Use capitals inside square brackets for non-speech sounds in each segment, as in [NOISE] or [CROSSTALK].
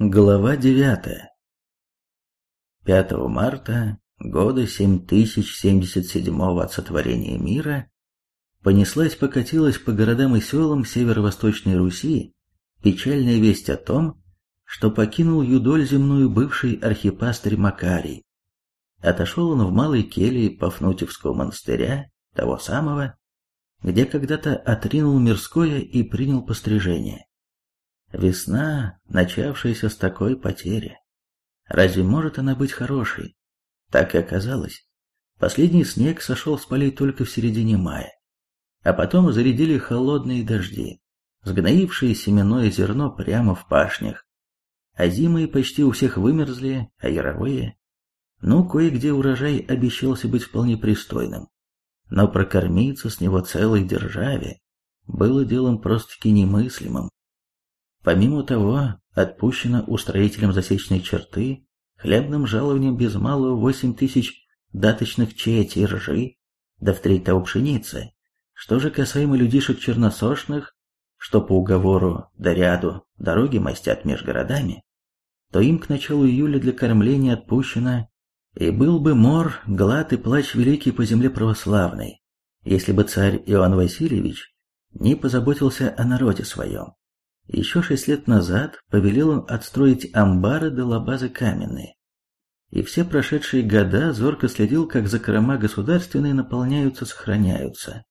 Глава 9. 5 марта года 7077 от сотворения мира понеслась-покатилась по городам и селам северо-восточной Руси печальная весть о том, что покинул юдоль земную бывший архипастырь Макарий. Отошел он в малой келье Пафнутьевского монастыря, того самого, где когда-то отринул мирское и принял пострижение. Весна, начавшаяся с такой потери. Разве может она быть хорошей? Так и оказалось. Последний снег сошел с полей только в середине мая. А потом зарядили холодные дожди, сгноившие семенное зерно прямо в пашнях. А зимы почти у всех вымерзли, а яровые. Ну, кое-где урожай обещался быть вполне пристойным. Но прокормиться с него целой державе было делом просто-таки немыслимым. Помимо того, отпущено устроителям засечной черты хлебным жалованием без малого восемь тысяч даточных четей ржи, да в треть того пшеницы. Что же касаемо людишек черносошных, что по уговору да ряду дороги мастят меж городами, то им к началу июля для кормления отпущено, и был бы мор, глад и плач великий по земле православной, если бы царь Иоанн Васильевич не позаботился о народе своем. Еще шесть лет назад повелел он отстроить амбары до лабазы каменные. И все прошедшие года зорко следил, как закрома государственные наполняются, сохраняются.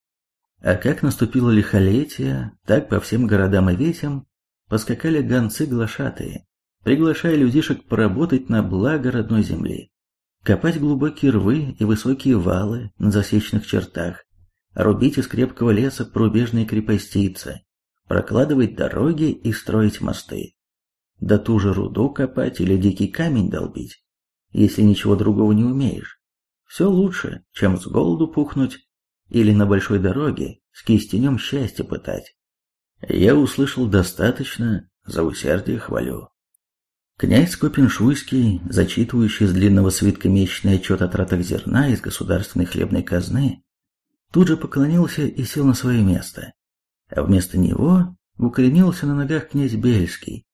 А как наступило лихолетие, так по всем городам и весям поскакали гонцы-глашатые, приглашая людишек поработать на благо родной земли, копать глубокие рвы и высокие валы на засечных чертах, рубить из крепкого леса порубежные крепостицы, прокладывать дороги и строить мосты. Да ту же руду копать или дикий камень долбить, если ничего другого не умеешь. Все лучше, чем с голоду пухнуть или на большой дороге с кистенем счастья пытать. Я услышал достаточно, за усердие хвалю. Князь Скопин-Шуйский, зачитывающий с длинного свитка месячный отчет о тратах зерна из государственной хлебной казны, тут же поклонился и сел на свое место а вместо него укоренился на ногах князь Бельский,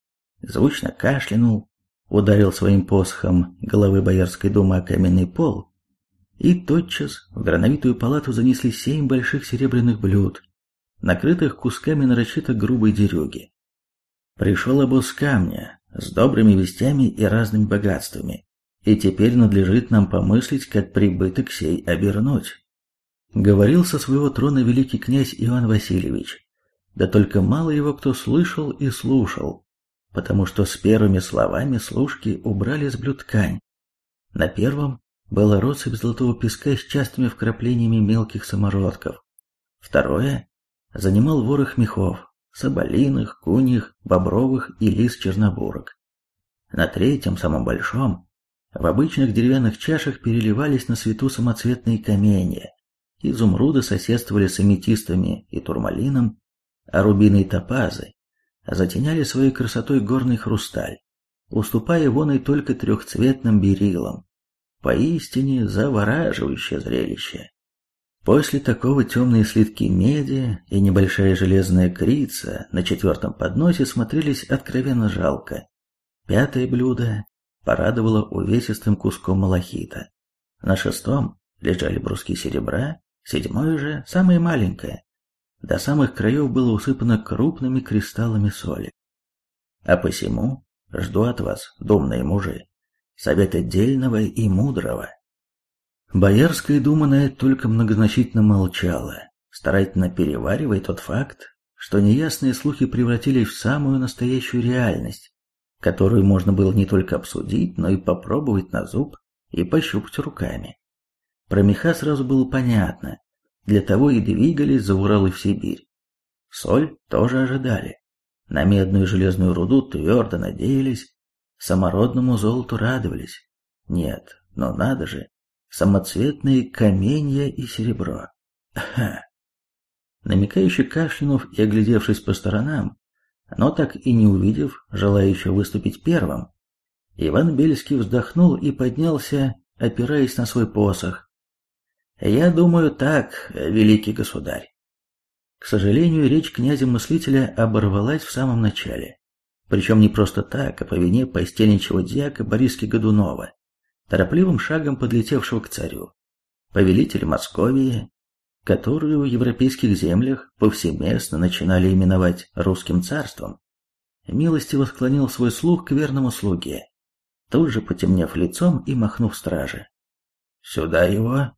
звучно кашлянул, ударил своим посохом головы Боярской думы о каменный пол, и тотчас в грановитую палату занесли семь больших серебряных блюд, накрытых кусками нарочито грубой дерюги. Пришел обоз камня с добрыми вестями и разными богатствами, и теперь надлежит нам помыслить, как прибыток сей обернуть. Говорил со своего трона великий князь Иван Васильевич, да только мало его кто слышал и слушал, потому что с первыми словами служки убрали с блюд ткань. На первом была россыпь золотого песка с частыми вкраплениями мелких самородков. Второе занимал ворох мехов, соболиных, куньих, бобровых и лис чернобурок. На третьем, самом большом, в обычных деревянных чашах переливались на свету самоцветные каменья. Изумруды соседствовали с аметистами и турмалином, а рубины и топазы затеняли своей красотой горный хрусталь, уступая вон и только трехцветным берилам. Поистине завораживающее зрелище. После такого темные слитки меди и небольшая железная крица на четвертом подносе смотрелись откровенно жалко. Пятое блюдо порадовало увесистым куском малахита. На шестом лежали бруски серебра, седьмое же, самое маленькое, до самых краев было усыпано крупными кристаллами соли. А посему жду от вас, думные мужи, совета дельного и мудрого. Боярская дума на это только многозначительно молчала, старательно переваривая тот факт, что неясные слухи превратились в самую настоящую реальность, которую можно было не только обсудить, но и попробовать на зуб и пощупать руками. Про меха сразу было понятно, для того и двигались за Урал и в Сибирь. Соль тоже ожидали. На медную и железную руду твердо надеялись, самородному золоту радовались. Нет, но надо же, самоцветные каменья и серебро. Ха! Намекающий кашлянув и оглядевшись по сторонам, но так и не увидев желающего выступить первым, Иван Бельский вздохнул и поднялся, опираясь на свой посох, я думаю так, великий государь. К сожалению, речь князя-мыслителя оборвалась в самом начале. причем не просто так, а по вине постельничего дьяка Бориски Годунова, торопливым шагом подлетевшего к царю, повелителя Московии, которую в европейских землях повсеместно начинали именовать русским царством, милостиво склонил свой слух к верному слуге, тут же потемнев лицом и махнув страже. «Сюда его!»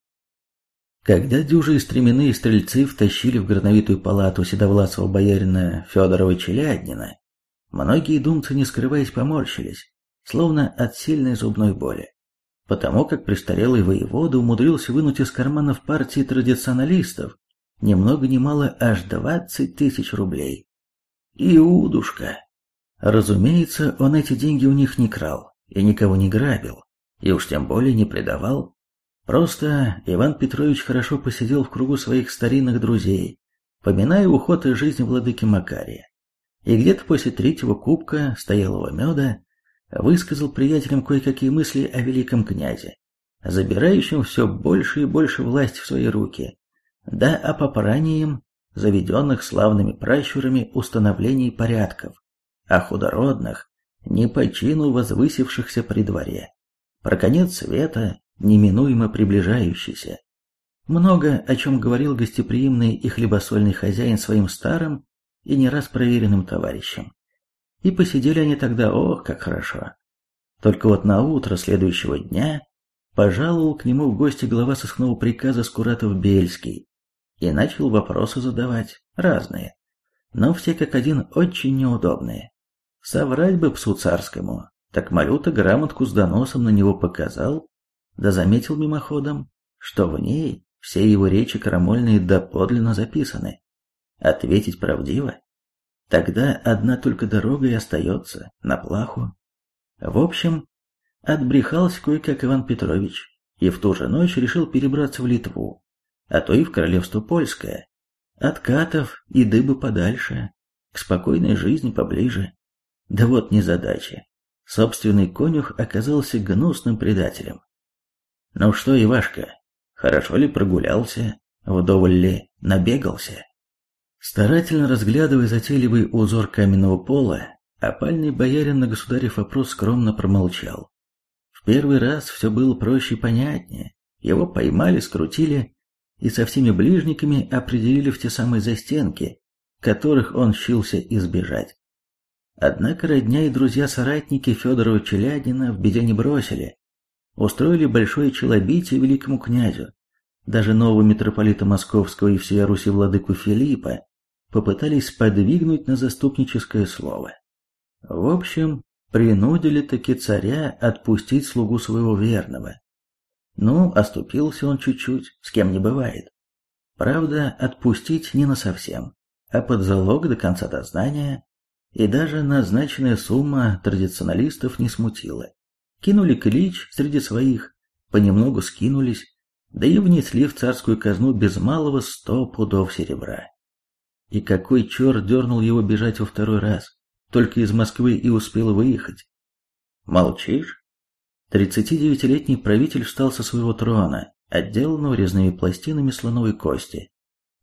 Когда дюжи и стременные стрельцы втащили в грановитую палату седовласого боярина Федорова Челяднина, многие думцы, не скрываясь, поморщились, словно от сильной зубной боли, потому как престарелый воевода умудрился вынуть из карманов партии традиционалистов ни много ни мало аж двадцать тысяч рублей. Иудушка! Разумеется, он эти деньги у них не крал и никого не грабил, и уж тем более не предавал, Просто Иван Петрович хорошо посидел в кругу своих старинных друзей, поминая уход из жизни владыки Макария. И где-то после третьего кубка стоялого меда высказал приятелям кое-какие мысли о великом князе, забирающем все больше и больше власть в свои руки, да о попранием заведенных славными пращурами установлений порядков, о худородных, не по чину возвысившихся при дворе, про конец света неминуемо приближающийся. Много о чем говорил гостеприимный и хлебосольный хозяин своим старым и не раз проверенным товарищам. И посидели они тогда, ох, как хорошо. Только вот на утро следующего дня пожаловал к нему в гости глава сыскного приказа Скуратов-Бельский и начал вопросы задавать, разные, но все как один очень неудобные. Соврать бы псу царскому, так Малюта грамотку с доносом на него показал, да заметил мимоходом, что в ней все его речи крамольные доподлинно записаны. Ответить правдиво? Тогда одна только дорога и остается, на плаху. В общем, отбрехался кое-как Иван Петрович, и в ту же ночь решил перебраться в Литву, а то и в королевство польское. От катов и дыбы подальше, к спокойной жизни поближе. Да вот незадача. Собственный конюх оказался гнусным предателем. «Ну что, Ивашка, хорошо ли прогулялся? Вдоволь ли набегался?» Старательно разглядывая затейливый узор каменного пола, опальный боярин на государев вопрос скромно промолчал. В первый раз все было проще и понятнее. Его поймали, скрутили и со всеми ближниками определили в те самые застенки, которых он щился избежать. Однако родня и друзья-соратники Федорова Челядина в беде не бросили, устроили большое челобитие великому князю. Даже нового митрополита Московского и всей Руси владыку Филиппа попытались подвигнуть на заступническое слово. В общем, принудили таки царя отпустить слугу своего верного. Ну, оступился он чуть-чуть, с кем не бывает. Правда, отпустить не на совсем, а под залог до конца дознания, и даже назначенная сумма традиционалистов не смутила кинули клич среди своих, понемногу скинулись, да и внесли в царскую казну без малого сто пудов серебра. И какой черт дернул его бежать во второй раз, только из Москвы и успел выехать? Молчишь? Тридцати девятилетний правитель встал со своего трона, отделанного резными пластинами слоновой кости,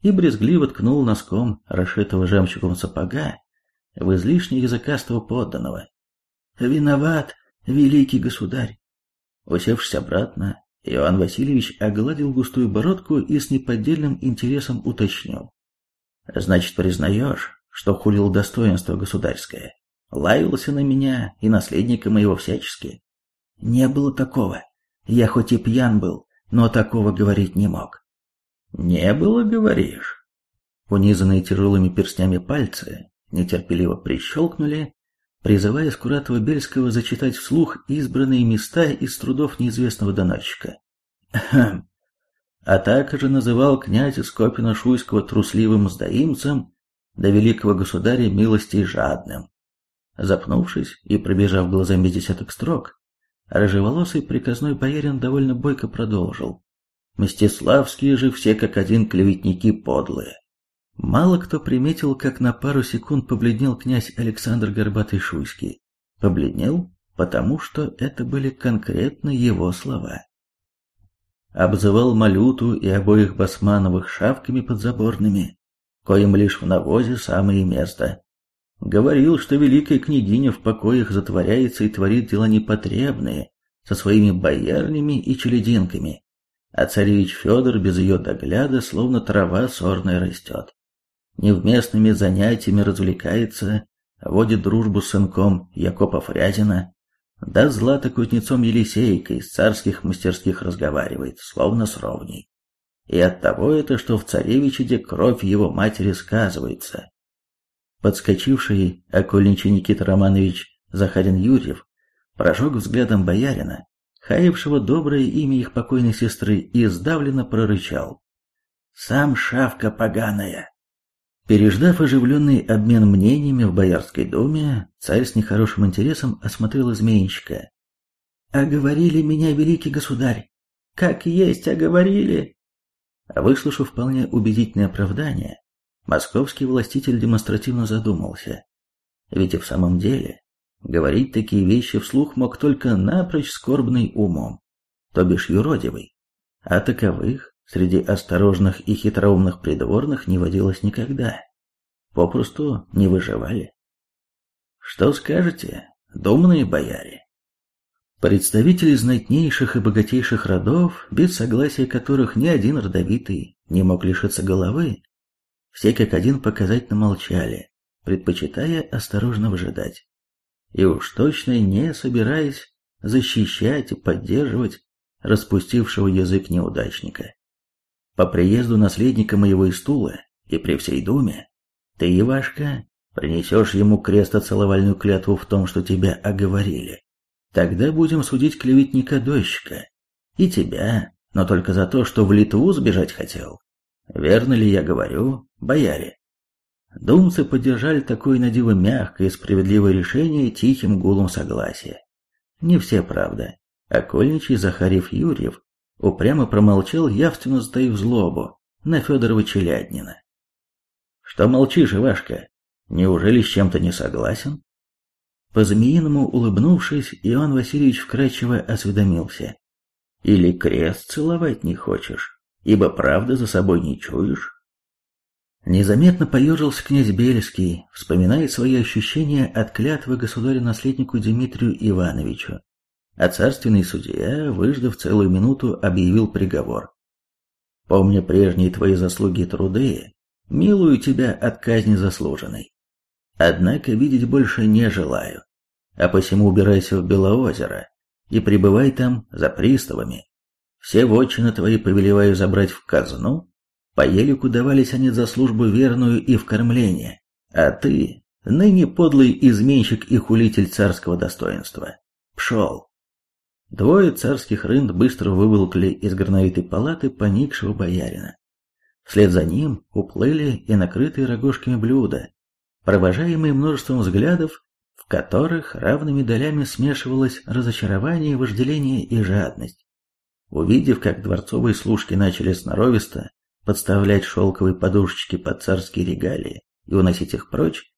и брезгливо ткнул носком расшитого жемчугом сапога в излишне языкастого подданного. «Виноват, великий государь!» Усевшись обратно, Иван Васильевич огладил густую бородку и с неподдельным интересом уточнил. «Значит, признаешь, что хулил достоинство государское? Лаялся на меня и наследника моего всячески?» «Не было такого. Я хоть и пьян был, но такого говорить не мог». «Не было, говоришь?» Унизанные тяжелыми перстнями пальцы нетерпеливо прищелкнули, призывая Скуратова-Бельского зачитать вслух избранные места из трудов неизвестного доносчика. А также называл князя Скопина-Шуйского трусливым сдаимцем, до великого государя милости жадным. Запнувшись и пробежав глазами десяток строк, рыжеволосый приказной боярин довольно бойко продолжил. Мстиславские же все как один клеветники подлые. Мало кто приметил, как на пару секунд побледнел князь Александр Горбатый-Шуйский. Побледнел, потому что это были конкретно его слова. Обзывал Малюту и обоих Басмановых шавками подзаборными, коим лишь в навозе самое место. Говорил, что великая княгиня в покоях затворяется и творит дела непотребные со своими боярнями и челединками, а царевич Федор без ее догляда словно трава сорная растет. Невместными занятиями развлекается, водит дружбу с сынком Якопа Фрязина, да злато кузнецом Елисейкой с царских мастерских разговаривает, словно с ровней. И от того это, что в царевиче кровь его матери сказывается, Подскочивший окольничий Никита Романович Захарин Юрьев прожег взглядом боярина, хаявшего доброе имя их покойной сестры, и сдавленно прорычал. «Сам шавка поганая!» Переждав оживленный обмен мнениями в Боярской думе, царь с нехорошим интересом осмотрел изменщика. «Оговорили меня, великий государь! Как есть оговорили!» Выслушав вполне убедительное оправдание, Московский властитель демонстративно задумался. Ведь и в самом деле, говорить такие вещи вслух мог только напрочь скорбный умом, то бишь юродивый. А таковых среди осторожных и хитроумных придворных не водилось никогда. Попросту не выживали. Что скажете, думные бояре? Представители знатнейших и богатейших родов, без согласия которых ни один родовитый не мог лишиться головы, все как один показательно молчали, предпочитая осторожно выжидать. И уж точно не собираясь защищать и поддерживать распустившего язык неудачника. По приезду наследника моего из Тула и при всей думе, ты, Ивашка, принесешь ему крестоцеловальную клятву в том, что тебя оговорили. Тогда будем судить клеветника-дольщика. И тебя, но только за то, что в Литву сбежать хотел. Верно ли я говорю, бояре? Думцы поддержали такое надиво мягкое и справедливое решение тихим гулом согласия. Не все, правда. Окольничий Захарев Юрьев упрямо промолчал, явственно затаив злобу на Федорова Челяднина. «Что молчишь, Ивашка? Неужели с чем-то не согласен?» По-змеиному улыбнувшись, Иоанн Васильевич вкрадчиво осведомился. «Или крест целовать не хочешь?» ибо правда за собой не чуешь. Незаметно поежился князь Бельский, вспоминая свои ощущения от клятвы государю-наследнику Дмитрию Ивановичу. А царственный судья, выждав целую минуту, объявил приговор. «Помня прежние твои заслуги и труды, милую тебя от казни заслуженной. Однако видеть больше не желаю, а посему убирайся в Белоозеро и пребывай там за приставами, все вотчины твои повелеваю забрать в казну, по елику давались они за службу верную и в кормление, а ты, ныне подлый изменщик и хулитель царского достоинства, пшел. Двое царских рынд быстро выволкли из горновитой палаты поникшего боярина. Вслед за ним уплыли и накрытые рогожками блюда, провожаемые множеством взглядов, в которых равными долями смешивалось разочарование, вожделение и жадность. Увидев, как дворцовые служки начали сноровисто подставлять шелковые подушечки под царские регалии и уносить их прочь,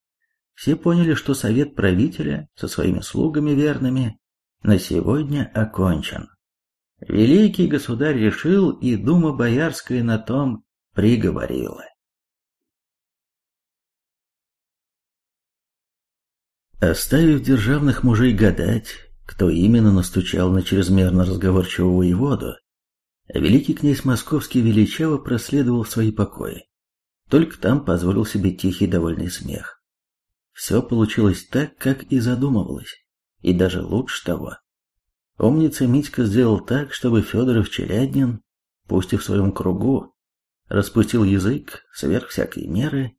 все поняли, что совет правителя со своими слугами верными на сегодня окончен. Великий государь решил, и дума боярская на том приговорила. Оставив державных мужей гадать, кто именно настучал на чрезмерно разговорчивого воеводу, великий князь Московский величаво проследовал в свои покои. Только там позволил себе тихий довольный смех. Все получилось так, как и задумывалось, и даже лучше того. Умница Митька сделал так, чтобы Федоров Челяднин, пусть и в своем кругу, распустил язык сверх всякой меры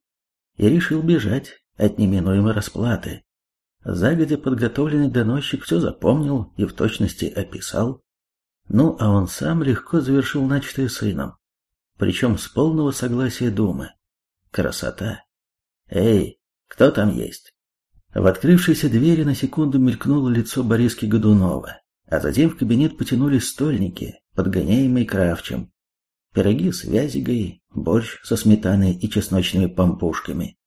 и решил бежать от неминуемой расплаты. Загодя подготовленный доносчик все запомнил и в точности описал. Ну, а он сам легко завершил начатое сыном, причем с полного согласия Думы. Красота! Эй, кто там есть? В открывшейся двери на секунду мелькнуло лицо Бориски Годунова, а затем в кабинет потянулись стольники, подгоняемые кравчем. Пироги с вязигой, борщ со сметаной и чесночными помпушками.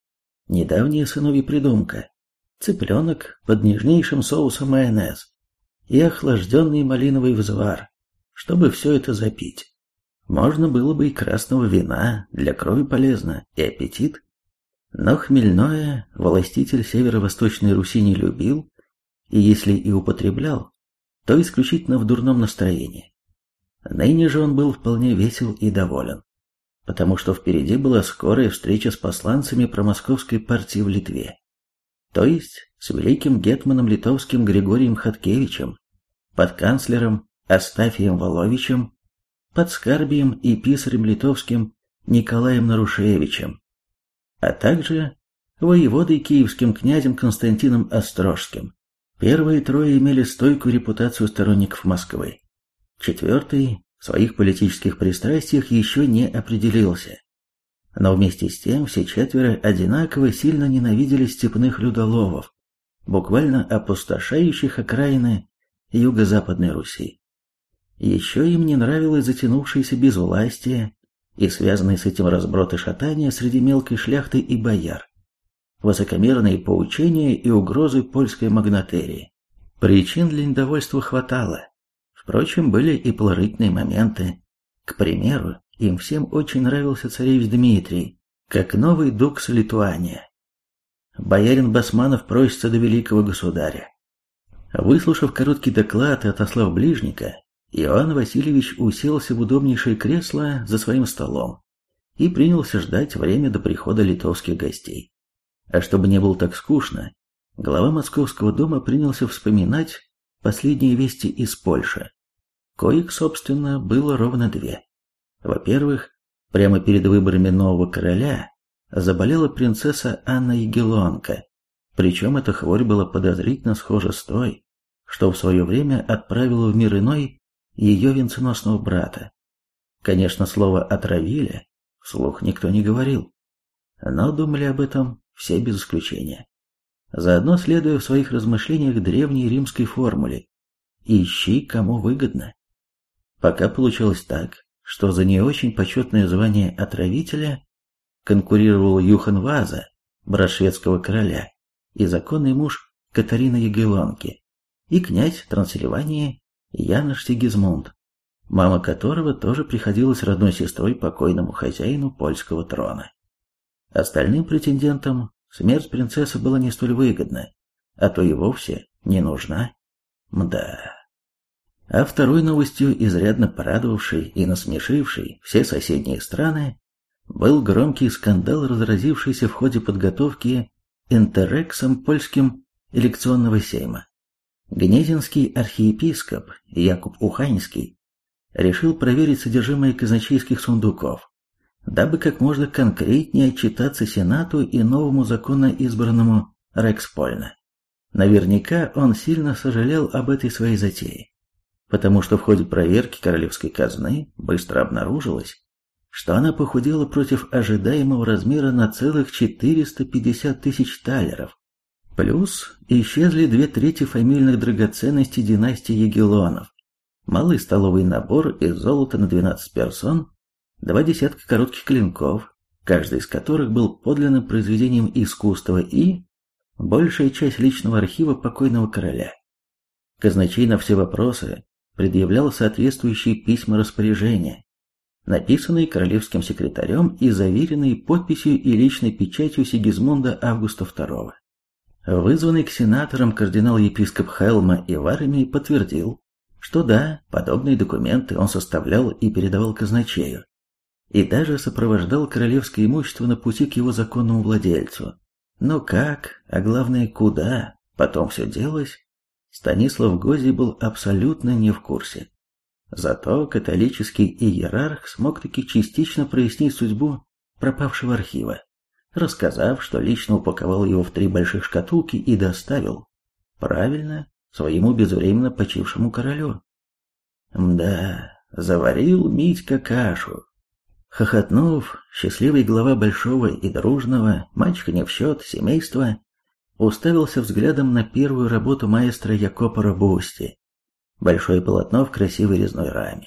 Недавняя сыновья придумка, цыпленок под нежнейшим соусом майонез и охлажденный малиновый взвар, чтобы все это запить. Можно было бы и красного вина, для крови полезно, и аппетит. Но хмельное властитель северо-восточной Руси не любил, и если и употреблял, то исключительно в дурном настроении. Ныне же он был вполне весел и доволен, потому что впереди была скорая встреча с посланцами промосковской партии в Литве, то есть с великим гетманом литовским Григорием Хаткевичем, под канцлером Астафием Воловичем, под скарбием и писарем литовским Николаем Нарушевичем, а также воеводой киевским князем Константином Острожским. Первые трое имели стойкую репутацию сторонников Москвы. Четвертый в своих политических пристрастиях еще не определился. Но вместе с тем все четверо одинаково сильно ненавидели степных людоловов, буквально опустошающих окраины юго-западной Руси. Еще им не нравилось затянувшееся безвластие и связанные с этим разброд и шатания среди мелкой шляхты и бояр высокомерные поучения и угрозы польской магнатерии. Причин для недовольства хватало. Впрочем, были и положительные моменты. К примеру, им всем очень нравился царевич Дмитрий, как новый дукс Литуания. Боярин Басманов просится до великого государя. Выслушав короткий доклад и отослав ближника, Иоанн Васильевич уселся в удобнейшее кресло за своим столом и принялся ждать время до прихода литовских гостей. А чтобы не было так скучно, глава Московского дома принялся вспоминать последние вести из Польши. Коих, собственно, было ровно две. Во-первых, прямо перед выборами нового короля заболела принцесса Анна Егелонка, причем эта хворь была подозрительно схожа с той, что в свое время отправила в мир иной ее венценосного брата. Конечно, слово «отравили» вслух никто не говорил, но думали об этом все без исключения. Заодно следуя в своих размышлениях древней римской формуле «ищи, кому выгодно». Пока получилось так, что за не очень почетное звание отравителя конкурировал Юхан Ваза, брат шведского короля, и законный муж Катарины Егелонки, и князь Трансильвании Янош Сигизмунд, мама которого тоже приходилась родной сестрой покойному хозяину польского трона. Остальным претендентам смерть принцессы была не столь выгодна, а то и вовсе не нужна. Мда. А второй новостью, изрядно порадовавшей и насмешившей все соседние страны, был громкий скандал, разразившийся в ходе подготовки интерексом польским элекционного сейма. Гнезинский архиепископ Якуб Уханьский решил проверить содержимое казначейских сундуков, дабы как можно конкретнее отчитаться Сенату и новому законно избранному Рекспольна. Наверняка он сильно сожалел об этой своей затее, потому что в ходе проверки королевской казны быстро обнаружилось, что она похудела против ожидаемого размера на целых 450 тысяч талеров. Плюс исчезли две трети фамильных драгоценностей династии Егелонов, малый столовый набор из золота на 12 персон два десятка коротких клинков, каждый из которых был подлинным произведением искусства и большая часть личного архива покойного короля. Казначей на все вопросы предъявлял соответствующие письма распоряжения, написанные королевским секретарем и заверенные подписью и личной печатью Сигизмунда Августа II. Вызванный к сенаторам кардинал-епископ Хелма и Варами подтвердил, что да, подобные документы он составлял и передавал казначею, и даже сопровождал королевское имущество на пути к его законному владельцу. Но как, а главное куда, потом все делось, Станислав Гози был абсолютно не в курсе. Зато католический иерарх смог таки частично прояснить судьбу пропавшего архива, рассказав, что лично упаковал его в три больших шкатулки и доставил, правильно, своему безвременно почившему королю. Да, заварил Митька кашу, Хохотнув, счастливый глава большого и дружного, мачеха не в счет, семейства, уставился взглядом на первую работу маэстро Якопа Робусти. Большое полотно в красивой резной раме.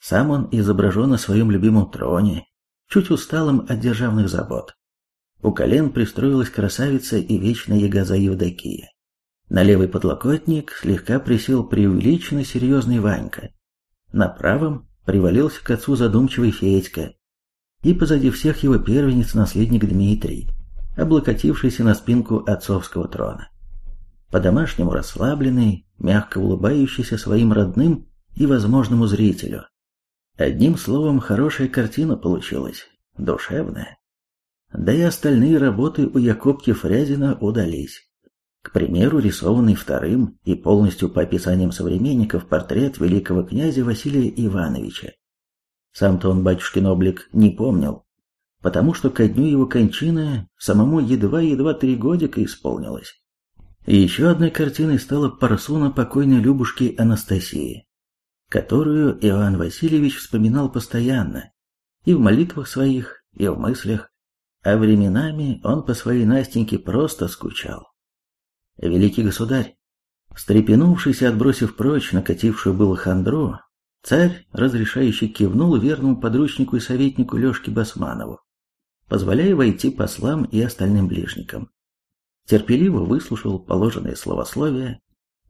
Сам он изображен на своем любимом троне, чуть усталым от державных забот. У колен пристроилась красавица и вечная ягоза Евдокия. На левый подлокотник слегка присел преувеличенно серьезный Ванька. На правом привалился к отцу задумчивый Федька, и позади всех его первенец-наследник Дмитрий. облокотившийся на спинку отцовского трона. По-домашнему расслабленный, мягко улыбающийся своим родным и возможному зрителю. Одним словом, хорошая картина получилась, душевная. Да и остальные работы у Якобки Фрязина удались. К примеру, рисованный вторым и полностью по описаниям современников портрет великого князя Василия Ивановича. Сам-то он батюшкин облик не помнил, потому что ко дню его кончины самому едва-едва три годика исполнилось. И еще одной картиной стала парсуна покойной Любушки Анастасии, которую Иоанн Васильевич вспоминал постоянно, и в молитвах своих, и в мыслях, а временами он по своей Настеньке просто скучал. Великий государь, встрепенувшись и отбросив прочь накатившую было хандру, царь, разрешающий кивнул верному подручнику и советнику Лешке Басманову, позволяя войти послам и остальным ближникам. Терпеливо выслушал положенные словословия,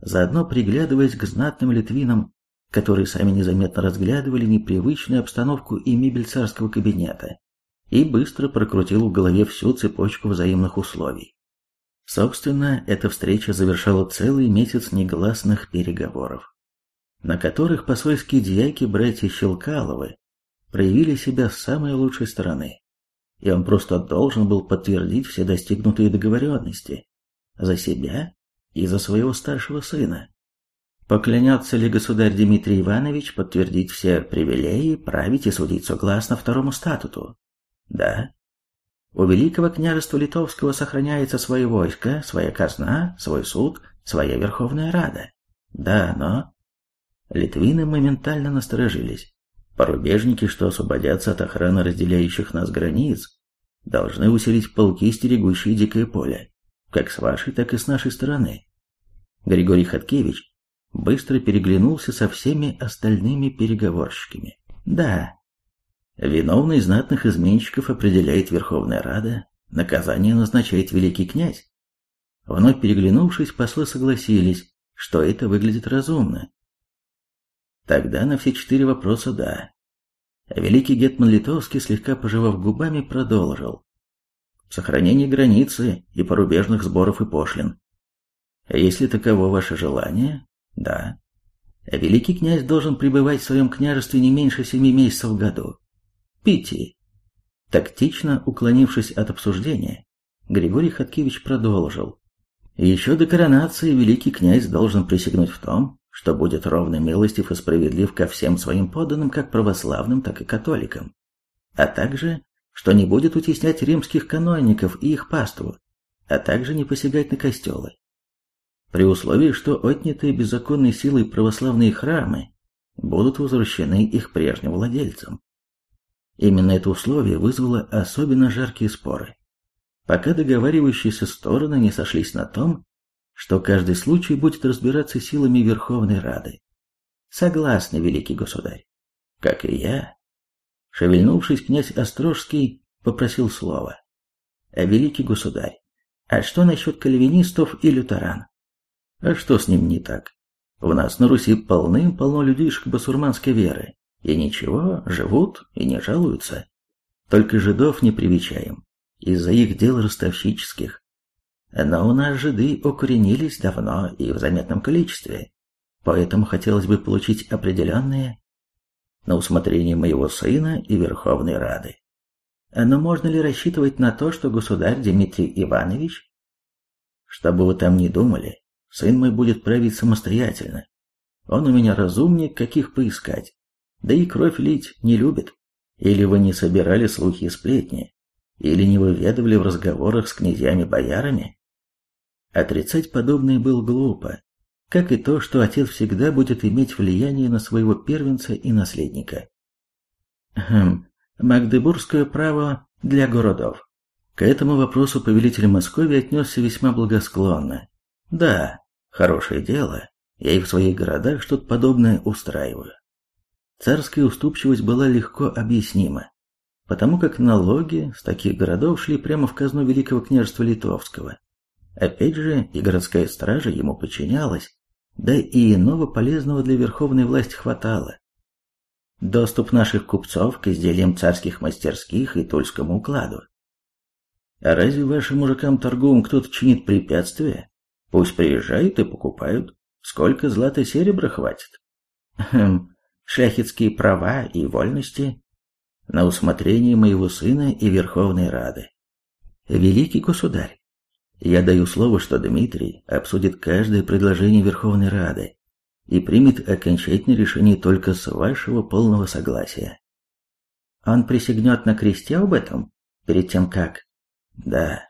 заодно приглядываясь к знатным литвинам, которые сами незаметно разглядывали непривычную обстановку и мебель царского кабинета, и быстро прокрутил в голове всю цепочку взаимных условий. Собственно, эта встреча завершала целый месяц негласных переговоров, на которых посольские дьяки братья Щелкаловы проявили себя с самой лучшей стороны, и он просто должен был подтвердить все достигнутые договоренности за себя и за своего старшего сына. Поклянется ли государь Дмитрий Иванович подтвердить все привилегии, править и судить согласно второму статуту? Да. У Великого княжества Литовского сохраняется свое войско, своя казна, свой суд, своя Верховная Рада. Да, но... Литвины моментально насторожились. Порубежники, что освободятся от охраны разделяющих нас границ, должны усилить полки, стерегущие дикое поле, как с вашей, так и с нашей стороны. Григорий Хаткевич быстро переглянулся со всеми остальными переговорщиками. Да, Виновный знатных изменщиков определяет Верховная Рада, наказание назначает великий князь. Вновь переглянувшись, послы согласились, что это выглядит разумно. Тогда на все четыре вопроса «да». Великий Гетман Литовский, слегка пожевав губами, продолжил. Сохранение границы и порубежных сборов и пошлин. Если таково ваше желание, да. Великий князь должен пребывать в своем княжестве не меньше семи месяцев в году. Пяти. Тактично уклонившись от обсуждения, Григорий Хаткевич продолжил. Еще до коронации великий князь должен присягнуть в том, что будет ровно милостив и справедлив ко всем своим подданным, как православным, так и католикам, а также, что не будет утеснять римских канонников и их паству, а также не посягать на костелы. При условии, что отнятые беззаконной силой православные храмы будут возвращены их прежним владельцам. Именно это условие вызвало особенно жаркие споры. Пока договаривающиеся стороны не сошлись на том, что каждый случай будет разбираться силами Верховной Рады. Согласны, великий государь. Как и я. Шевельнувшись, князь Острожский попросил слова. А великий государь, а что насчет кальвинистов и лютеран? А что с ним не так? У нас на Руси полным-полно людишек басурманской веры. И ничего, живут и не жалуются. Только жидов не привечаем, из-за их дел ростовщических. Но у нас жиды укоренились давно и в заметном количестве, поэтому хотелось бы получить определенные на усмотрение моего сына и Верховной Рады. Но можно ли рассчитывать на то, что государь Дмитрий Иванович, что бы вы там ни думали, сын мой будет править самостоятельно. Он у меня разумнее, каких поискать да и кровь лить не любит. Или вы не собирали слухи и сплетни, или не выведывали в разговорах с князьями-боярами? Отрицать подобное было глупо, как и то, что отец всегда будет иметь влияние на своего первенца и наследника. Хм, Магдебургское право для городов. К этому вопросу повелитель Москвы отнесся весьма благосклонно. Да, хорошее дело, я и в своих городах что-то подобное устраиваю. Царская уступчивость была легко объяснима, потому как налоги с таких городов шли прямо в казну Великого княжества Литовского. Опять же, и городская стража ему подчинялась, да и иного полезного для верховной власти хватало. Доступ наших купцов к изделиям царских мастерских и тульскому укладу. А разве вашим мужикам торговым кто-то чинит препятствия? Пусть приезжают и покупают. Сколько злата серебра хватит? Хм, шляхетские права и вольности на усмотрение моего сына и Верховной Рады. Великий государь, я даю слово, что Дмитрий обсудит каждое предложение Верховной Рады и примет окончательное решение только с вашего полного согласия. Он присягнет на кресте об этом, перед тем как... Да.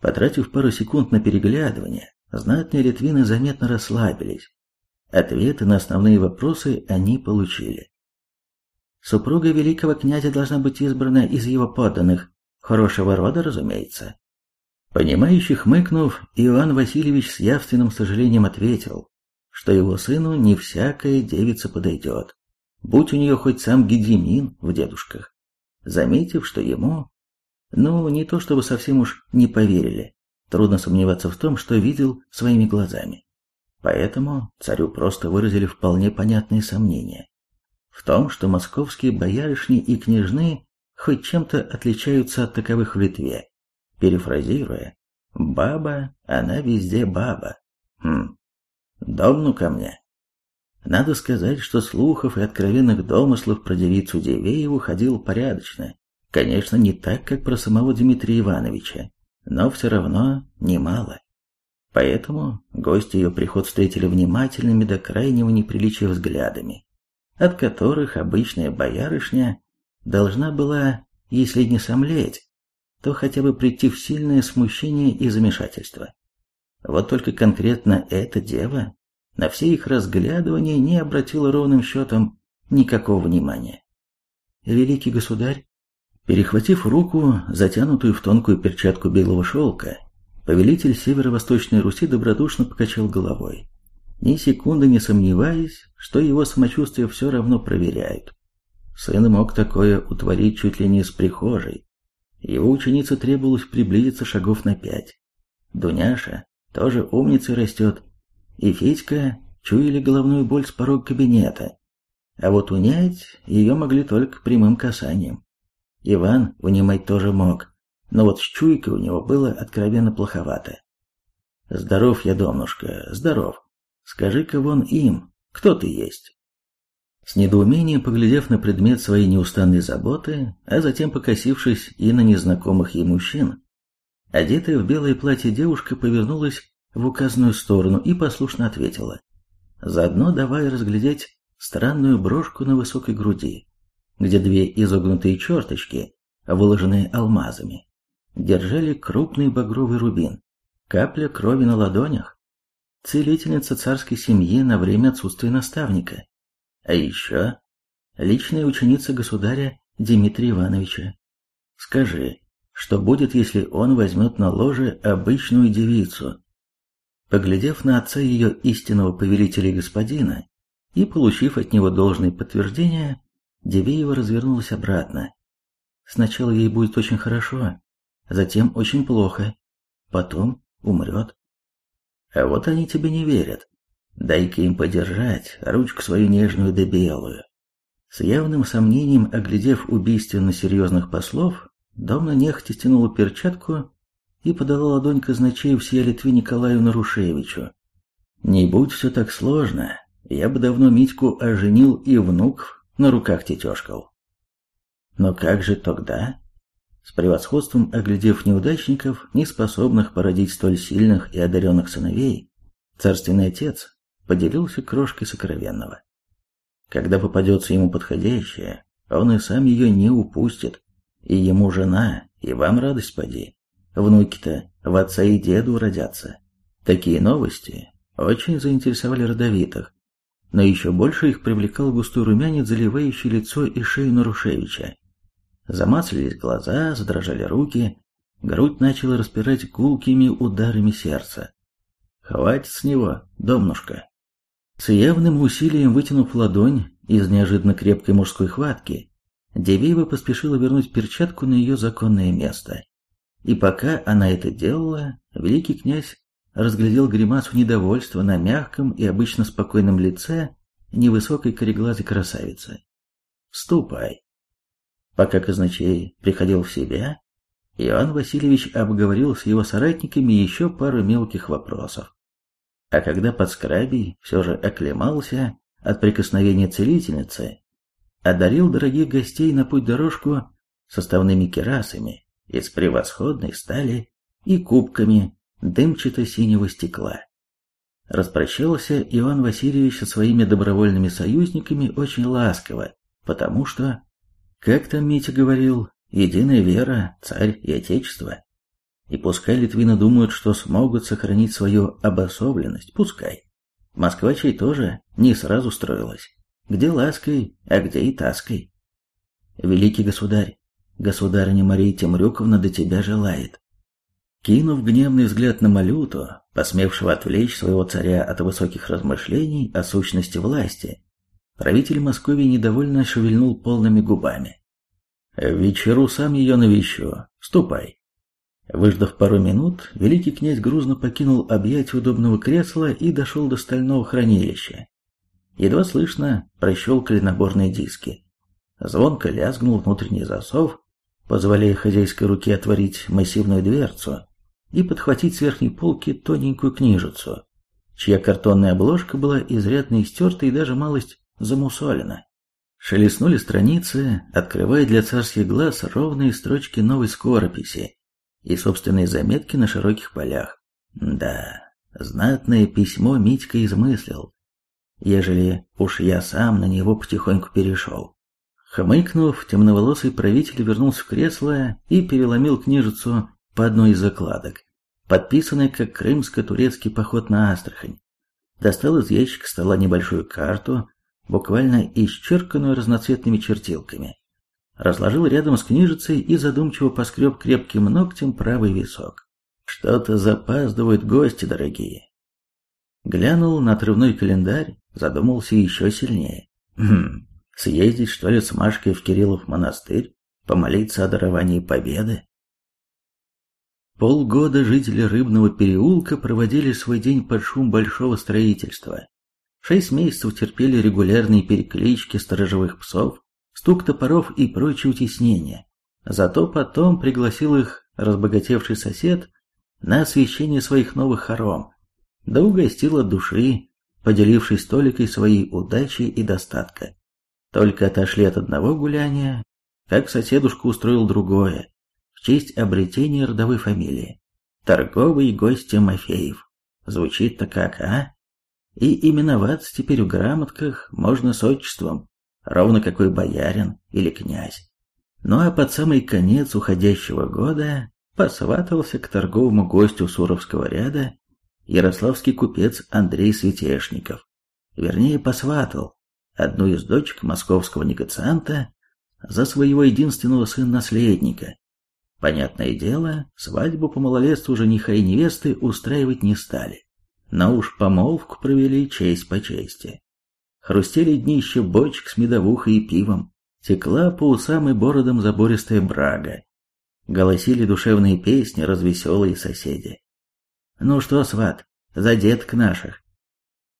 Потратив пару секунд на переглядывание, знатные литвины заметно расслабились. Ответы на основные вопросы они получили. Супруга великого князя должна быть избрана из его подданных, хорошего рода, разумеется. Понимающий хмыкнув, Иоанн Васильевич с явственным сожалением ответил, что его сыну не всякая девица подойдет, будь у нее хоть сам Гедемин в дедушках. Заметив, что ему, ну, не то чтобы совсем уж не поверили, трудно сомневаться в том, что видел своими глазами. Поэтому царю просто выразили вполне понятные сомнения в том, что московские боярышни и княжны хоть чем-то отличаются от таковых в Литве. Перефразируя, «Баба, она везде баба». Хм, домну ко мне. Надо сказать, что слухов и откровенных домыслов про девицу Дивееву ходил порядочно. Конечно, не так, как про самого Дмитрия Ивановича, но все равно немало. Поэтому гости ее приход встретили внимательными до крайнего неприличия взглядами от которых обычная боярышня должна была, если не сомлеть, то хотя бы прийти в сильное смущение и замешательство. Вот только конкретно эта дева на все их разглядывания не обратила ровным счетом никакого внимания. Великий государь, перехватив руку, затянутую в тонкую перчатку белого шелка, повелитель северо-восточной Руси добродушно покачал головой ни секунды не сомневаясь, что его самочувствие все равно проверяют. Сын мог такое утворить чуть ли не с прихожей. Его ученице требовалось приблизиться шагов на пять. Дуняша тоже умницей растет, и Федька чуяли головную боль с порога кабинета. А вот унять ее могли только прямым касанием. Иван унимать тоже мог, но вот с чуйкой у него было откровенно плоховато. «Здоров я, домнушка, здоров», Скажи-ка вон им, кто ты есть?» С недоумением поглядев на предмет своей неустанной заботы, а затем покосившись и на незнакомых ей мужчин, одетая в белое платье девушка повернулась в указанную сторону и послушно ответила, заодно давая разглядеть странную брошку на высокой груди, где две изогнутые черточки, выложенные алмазами, держали крупный багровый рубин, капля крови на ладонях, целительница царской семьи на время отсутствия наставника. А еще личная ученица государя Дмитрия Ивановича. Скажи, что будет, если он возьмет на ложе обычную девицу? Поглядев на отца ее истинного повелителя и господина, и получив от него должное подтверждение, Дивеева развернулась обратно. Сначала ей будет очень хорошо, затем очень плохо, потом умрет. А вот они тебе не верят. Дай-ка им подержать ручку свою нежную да белую. С явным сомнением, оглядев убийственно серьезных послов, Домна нехотя стянула перчатку и подала ладонь казначею всей Литве Николаю Нарушевичу. «Не будь все так сложно, я бы давно Митьку оженил и внук на руках тетешкал». «Но как же тогда?» С превосходством оглядев неудачников, не способных породить столь сильных и одаренных сыновей, царственный отец поделился крошкой сокровенного. Когда попадется ему подходящее, он и сам ее не упустит, и ему жена, и вам радость поди. Внуки-то в отца и деду родятся. Такие новости очень заинтересовали родовитых, но еще больше их привлекал густой румянец, заливающий лицо и шею Нарушевича. Замацлились глаза, задрожали руки, грудь начала распирать гулкими ударами сердца. «Хватит с него, домнушка!» С явным усилием вытянув ладонь из неожиданно крепкой мужской хватки, Девеева поспешила вернуть перчатку на ее законное место. И пока она это делала, великий князь разглядел гримасу недовольства на мягком и обычно спокойном лице невысокой кореглазой красавицы. «Ступай!» Пока казначей приходил в себя, Иоанн Васильевич обговорил с его соратниками еще пару мелких вопросов. А когда подскрабий все же оклемался от прикосновения целительницы, одарил дорогих гостей на путь дорожку составными керасами из превосходной стали и кубками дымчато-синего стекла. Распрощался Иван Васильевич со своими добровольными союзниками очень ласково, потому что, как там Митя говорил, единая вера, царь и отечество. И пускай литвины думают, что смогут сохранить свою обособленность, пускай. Москвачей тоже не сразу строилась. Где лаской, а где и таской. Великий государь, государыня Мария Темрюковна до тебя желает. Кинув гневный взгляд на Малюту, посмевшего отвлечь своего царя от высоких размышлений о сущности власти, правитель Москвы недовольно шевельнул полными губами. «Вечеру сам ее навещу. Ступай». Выждав пару минут, великий князь грузно покинул объятие удобного кресла и дошел до стального хранилища. Едва слышно прощелкали наборные диски. Звонко лязгнул внутренний засов, позволяя хозяйской руке отворить массивную дверцу и подхватить с верхней полки тоненькую книжицу, чья картонная обложка была изрядно истерта и даже малость замусолена. Шелестнули страницы, открывая для царских глаз ровные строчки новой скорописи, и собственные заметки на широких полях. Да, знатное письмо Митька измыслил, ежели уж я сам на него потихоньку перешел. Хмыкнув, темноволосый правитель вернулся в кресло и переломил книжицу по одной из закладок, подписанной как крымско-турецкий поход на Астрахань. Достал из ящика стола небольшую карту, буквально исчерканную разноцветными чертилками разложил рядом с книжицей и задумчиво поскреб крепким ногтем правый висок. Что-то запаздывают гости дорогие. Глянул на отрывной календарь, задумался еще сильнее. Хм, съездить что ли с Машкой в Кириллов монастырь, помолиться о даровании победы? Полгода жители Рыбного переулка проводили свой день под шум большого строительства. Шесть месяцев терпели регулярные переклички сторожевых псов, стук топоров и прочие утеснения. Зато потом пригласил их разбогатевший сосед на освещение своих новых хором, да угостил от души, поделившись столикой своей удачи и достатка. Только отошли от одного гуляния, как соседушка устроил другое, в честь обретения родовой фамилии. Торговый гость Тимофеев. Звучит-то как, а? И именоваться теперь в грамотках можно с отчеством, ровно какой боярин или князь. Ну а под самый конец уходящего года посватался к торговому гостю Суровского ряда ярославский купец Андрей Светешников. Вернее, посватал одну из дочек московского негацианта за своего единственного сына-наследника. Понятное дело, свадьбу по малолетству жениха и невесты устраивать не стали, но уж помолвку провели честь по чести. Хрустели днища бочек с медовухой и пивом. Текла по усам и бородам забористая брага. Голосили душевные песни развеселые соседи. «Ну что, сват, за деток наших?»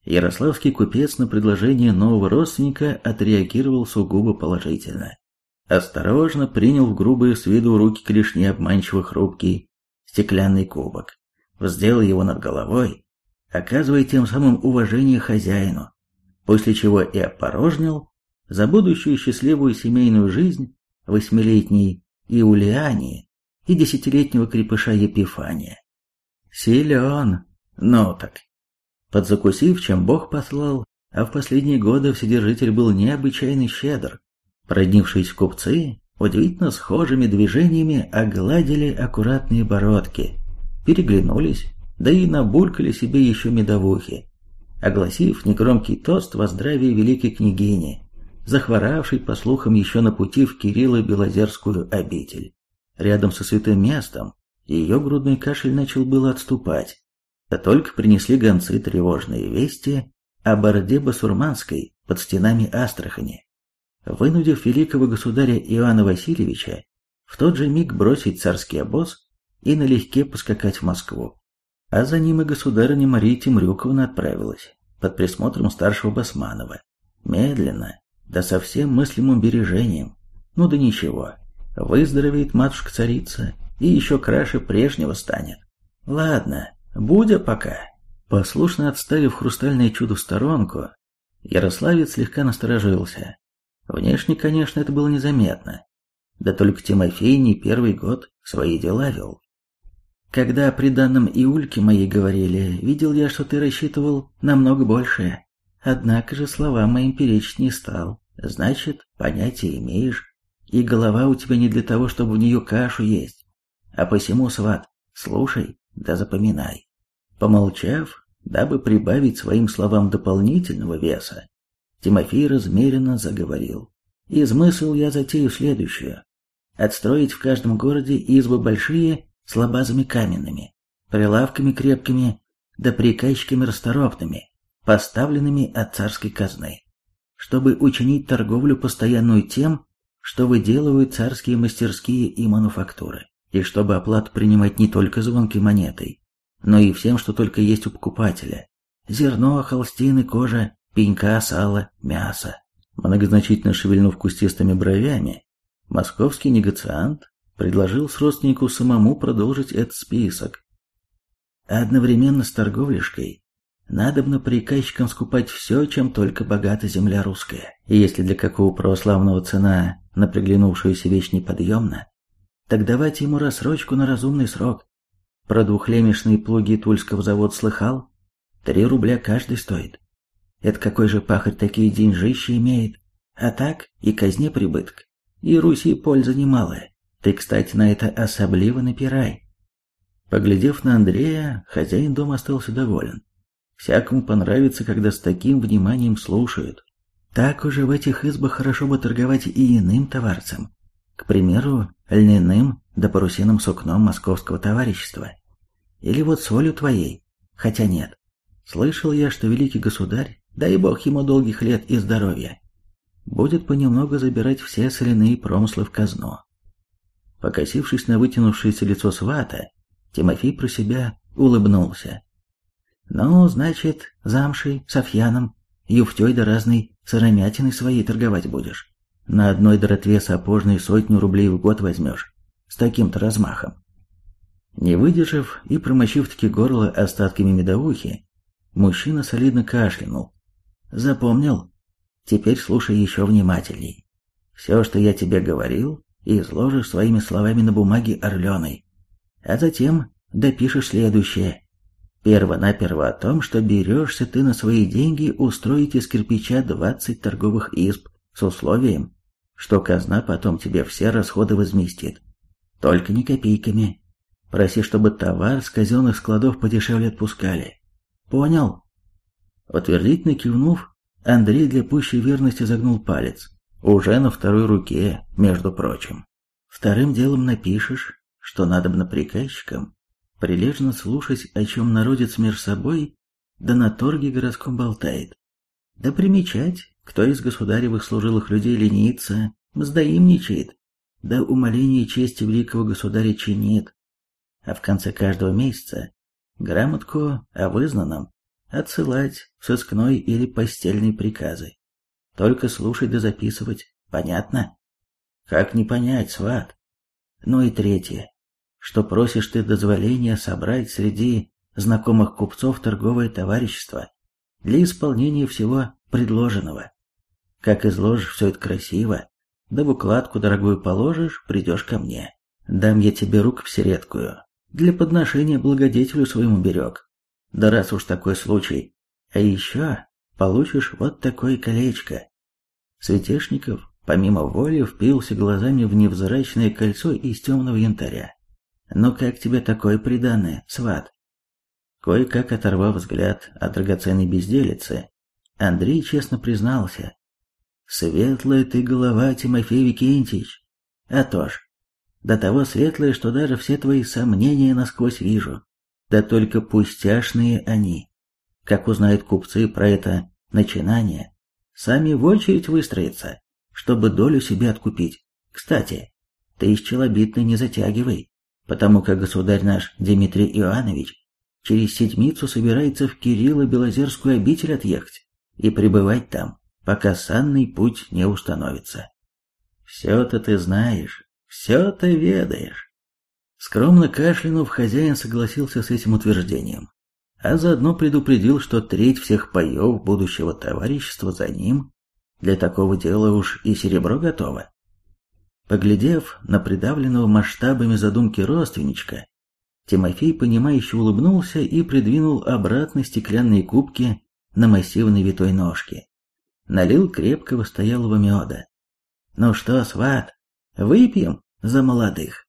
Ярославский купец на предложение нового родственника отреагировал сугубо положительно. Осторожно принял в грубые с виду руки клешни обманчиво хрупкий стеклянный кубок, вздел его над головой, оказывая тем самым уважение хозяину, после чего и опорожнил за будущую счастливую семейную жизнь восьмилетней Иулиании и десятилетнего крепыша Епифания. Силен, ну так. Подзакусив, чем Бог послал, а в последние годы вседержитель был необычайно щедр. Проднившись купцы, удивительно схожими движениями огладили аккуратные бородки, переглянулись, да и набулькали себе еще медовухи, огласив негромкий тост во здравии великой княгини, захворавшей, по слухам, еще на пути в Кирилло-Белозерскую обитель. Рядом со святым местом ее грудной кашель начал было отступать, да только принесли гонцы тревожные вести о борде басурманской под стенами Астрахани, вынудив великого государя Иоанна Васильевича в тот же миг бросить царский обоз и налегке поскакать в Москву. А за ним и государыня Мария Темрюковна отправилась, под присмотром старшего Басманова. Медленно, да со всем мыслимым бережением. Ну да ничего, выздоровеет матушка-царица, и еще краше прежнего станет. Ладно, будя пока. Послушно отставив хрустальное чудо в сторонку, Ярославец слегка насторожился. Внешне, конечно, это было незаметно. Да только Тимофей не первый год свои дела вел. Когда при данном Иульке моей говорили, видел я, что ты рассчитывал намного большее. Однако же слова моим перечить не стал. Значит, понятия имеешь. И голова у тебя не для того, чтобы в нее кашу есть. А посему, сват, слушай, да запоминай. Помолчав, дабы прибавить своим словам дополнительного веса, Тимофей размеренно заговорил. И смысл я затею следующее. Отстроить в каждом городе избы большие с лабазами каменными, прилавками крепкими, да приказчиками расторопными, поставленными от царской казны, чтобы учинить торговлю постоянную тем, что выделывают царские мастерские и мануфактуры, и чтобы оплату принимать не только звонкой монетой, но и всем, что только есть у покупателя. Зерно, холстины, кожа, пенька, сало, мясо. Многозначительно шевельнув кустистыми бровями, московский негациант предложил родственнику самому продолжить этот список. одновременно с торговляшкой надобно приказчикам скупать все, чем только богата земля русская. И если для какого православного цена на приглянувшуюся вещь неподъемна, так давайте ему рассрочку на разумный срок. Про двухлемешные плуги Тульского завод слыхал? Три рубля каждый стоит. Это какой же пахарь такие деньжища имеет? А так и казне прибыток. И Руси польза немалая. Ты, кстати, на это особливо напирай. Поглядев на Андрея, хозяин дома остался доволен. Всякому понравится, когда с таким вниманием слушают. Так уже в этих избах хорошо бы торговать и иным товарцам. К примеру, льняным да парусиным сукном московского товарищества. Или вот солью твоей. Хотя нет. Слышал я, что великий государь, дай бог ему долгих лет и здоровья, будет понемногу забирать все соляные промыслы в казну. Покосившись на вытянувшееся лицо свата, Тимофей про себя улыбнулся. «Ну, значит, замшей, софьяном, юфтей да разной сыромятиной своей торговать будешь. На одной дротве сапожной сотню рублей в год возьмешь. С таким-то размахом». Не выдержав и промочив-таки горло остатками медовухи, мужчина солидно кашлянул. «Запомнил? Теперь слушай еще внимательней. Все, что я тебе говорил, и изложишь своими словами на бумаге орленой. А затем допишешь следующее. Перво-наперво о том, что берешься ты на свои деньги устроить из кирпича 20 торговых изб с условием, что казна потом тебе все расходы возместит. Только не копейками. Проси, чтобы товар с казенных складов подешевле отпускали. Понял? Утвердительно кивнув, Андрей для пущей верности загнул палец. Уже на второй руке, между прочим. Вторым делом напишешь, что надо бы на приказчикам прилежно слушать, о чем народец между собой, да на торге городском болтает. Да примечать, кто из государевых служилых людей ленится, мздоимничает, да умоление чести великого государя чинит, а в конце каждого месяца грамотку о вызнанном отсылать в сыскной или постельные приказы. Только слушать да записывать. Понятно? Как не понять, сват? Ну и третье. Что просишь ты дозволения собрать среди знакомых купцов торговое товарищество для исполнения всего предложенного. Как изложишь все это красиво, да в укладку дорогую положишь, придешь ко мне. Дам я тебе рукопись редкую, для подношения благодетелю своему берег. Да раз уж такой случай. А еще получишь вот такое колечко. Светешников, помимо воли, впился глазами в невзрачное кольцо из темного янтаря. «Ну как тебе такое приданное, сват?» Кое-как оторвав взгляд от драгоценной безделицы, Андрей честно признался. «Светлая ты голова, Тимофей Викентьевич! А то ж, до того светлая, что даже все твои сомнения насквозь вижу. Да только пустяшные они. Как узнают купцы про это начинание, сами в очередь выстроятся, чтобы долю себе откупить. Кстати, ты из челобитной не затягивай, потому как государь наш Дмитрий Иоаннович через седмицу собирается в Кирилло-Белозерскую обитель отъехать и пребывать там, пока санный путь не установится. Все-то ты знаешь, все-то ведаешь. Скромно кашлянув, хозяин согласился с этим утверждением, а заодно предупредил, что треть всех паев будущего товарищества за ним. Для такого дела уж и серебро готово. Поглядев на придавленного масштабами задумки родственничка, Тимофей, понимающе улыбнулся и придвинул обратно стеклянные кубки на массивной витой ножке. Налил крепкого стоялого меда. «Ну что, сват, выпьем за молодых?»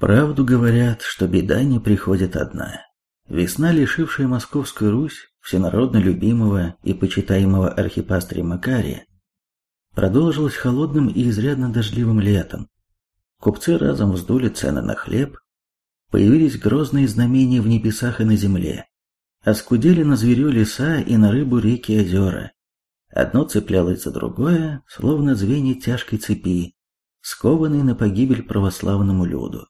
Правду говорят, что беда не приходит одна. Весна, лишившая Московскую Русь, всенародно любимого и почитаемого архипастыря Макария, продолжилась холодным и изрядно дождливым летом. Купцы разом вздули цены на хлеб, появились грозные знамения в небесах и на земле, оскудели на зверю леса и на рыбу реки и озера. Одно цеплялось за другое, словно звенья тяжкой цепи, скованной на погибель православному люду.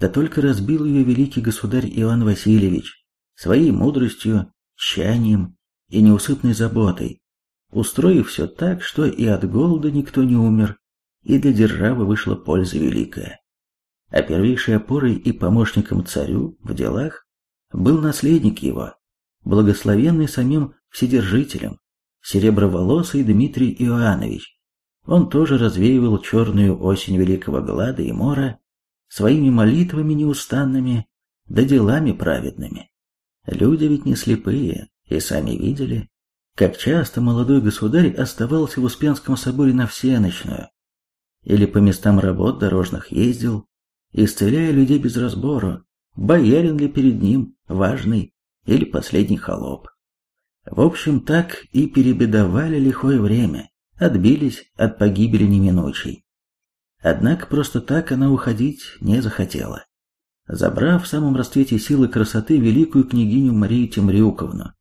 Да только разбил ее великий государь Иоанн Васильевич своей мудростью, тщанием и неусыпной заботой, устроив все так, что и от голода никто не умер, и для державы вышла польза великая. А первейшей опорой и помощником царю в делах был наследник его, благословенный самим Вседержителем, сереброволосый Дмитрий Иоаннович. Он тоже развеивал черную осень великого глада и мора своими молитвами неустанными, да делами праведными. Люди ведь не слепые, и сами видели, как часто молодой государь оставался в Успенском соборе на всеночную, или по местам работ дорожных ездил, исцеляя людей без разбору, боярин ли перед ним, важный, или последний холоп. В общем, так и перебедовали лихое время, отбились от погибели неминучей. Однако просто так она уходить не захотела. Забрав в самом расцвете силы красоты великую княгиню Марию Темрюковну,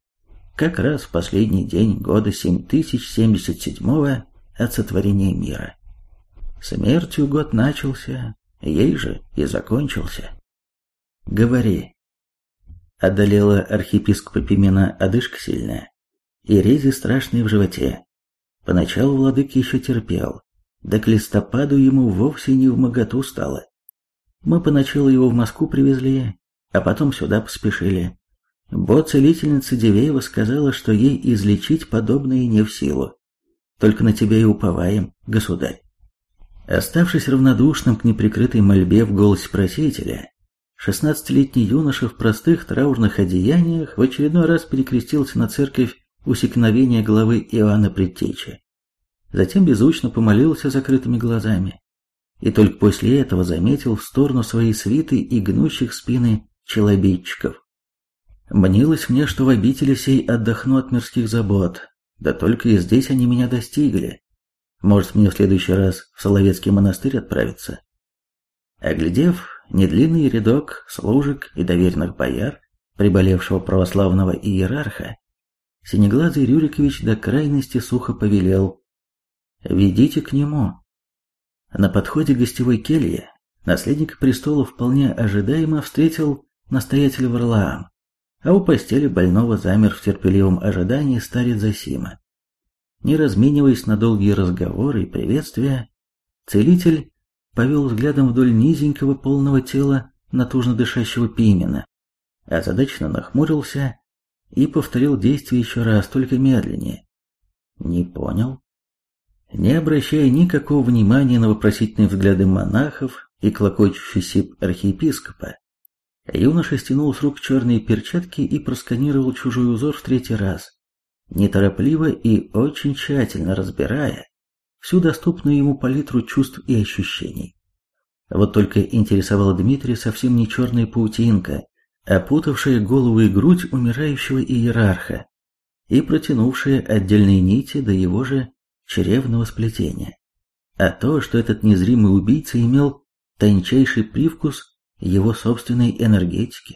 как раз в последний день года 7077 от сотворения мира. Смертью год начался, ей же и закончился. Говори. Одолела архиепископа Пимена одышка сильная, и рези страшные в животе. Поначалу владык еще терпел, да к листопаду ему вовсе не в моготу стало. Мы поначалу его в Москву привезли, а потом сюда поспешили. Бо целительница Дивеева сказала, что ей излечить подобное не в силу. Только на тебя и уповаем, государь. Оставшись равнодушным к неприкрытой мольбе в голосе просителя, шестнадцатилетний юноша в простых траурных одеяниях в очередной раз перекрестился на церковь усекновения главы Иоанна Предтечи затем беззвучно помолился закрытыми глазами. И только после этого заметил в сторону своей свиты и гнущих спины челобитчиков. Мнилось мне, что в обители сей отдохну от мирских забот, да только и здесь они меня достигли. Может, мне в следующий раз в Соловецкий монастырь отправиться? Оглядев недлинный рядок служек и доверенных бояр, приболевшего православного иерарха, Синеглазый Рюрикович до крайности сухо повелел Ведите к нему. На подходе гостевой кельи наследник престола вполне ожидаемо встретил настоятеля Варлаам, а у постели больного замер в терпеливом ожидании старец Засима. Не размениваясь на долгие разговоры и приветствия, целитель повел взглядом вдоль низенького полного тела натужно дышащего Пимена, озадаченно нахмурился и повторил действие еще раз, только медленнее. «Не понял?» Не обращая никакого внимания на вопросительные взгляды монахов и клокочущий сип архиепископа, юноша стянул с рук черные перчатки и просканировал чужой узор в третий раз, неторопливо и очень тщательно разбирая всю доступную ему палитру чувств и ощущений. Вот только интересовала Дмитрия совсем не черная паутинка, опутавшая голову и грудь умирающего иерарха и протянувшая отдельные нити до его же чревного сплетения, а то, что этот незримый убийца имел тончайший привкус его собственной энергетики.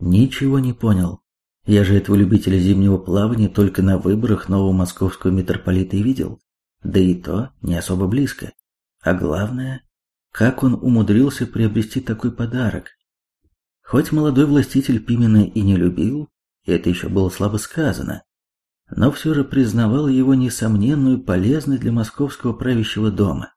Ничего не понял. Я же этого любителя зимнего плавания только на выборах нового московского митрополита и видел. Да и то не особо близко. А главное, как он умудрился приобрести такой подарок. Хоть молодой властитель Пимена и не любил, это еще было слабо сказано, но все же признавал его несомненную полезность для московского правящего дома.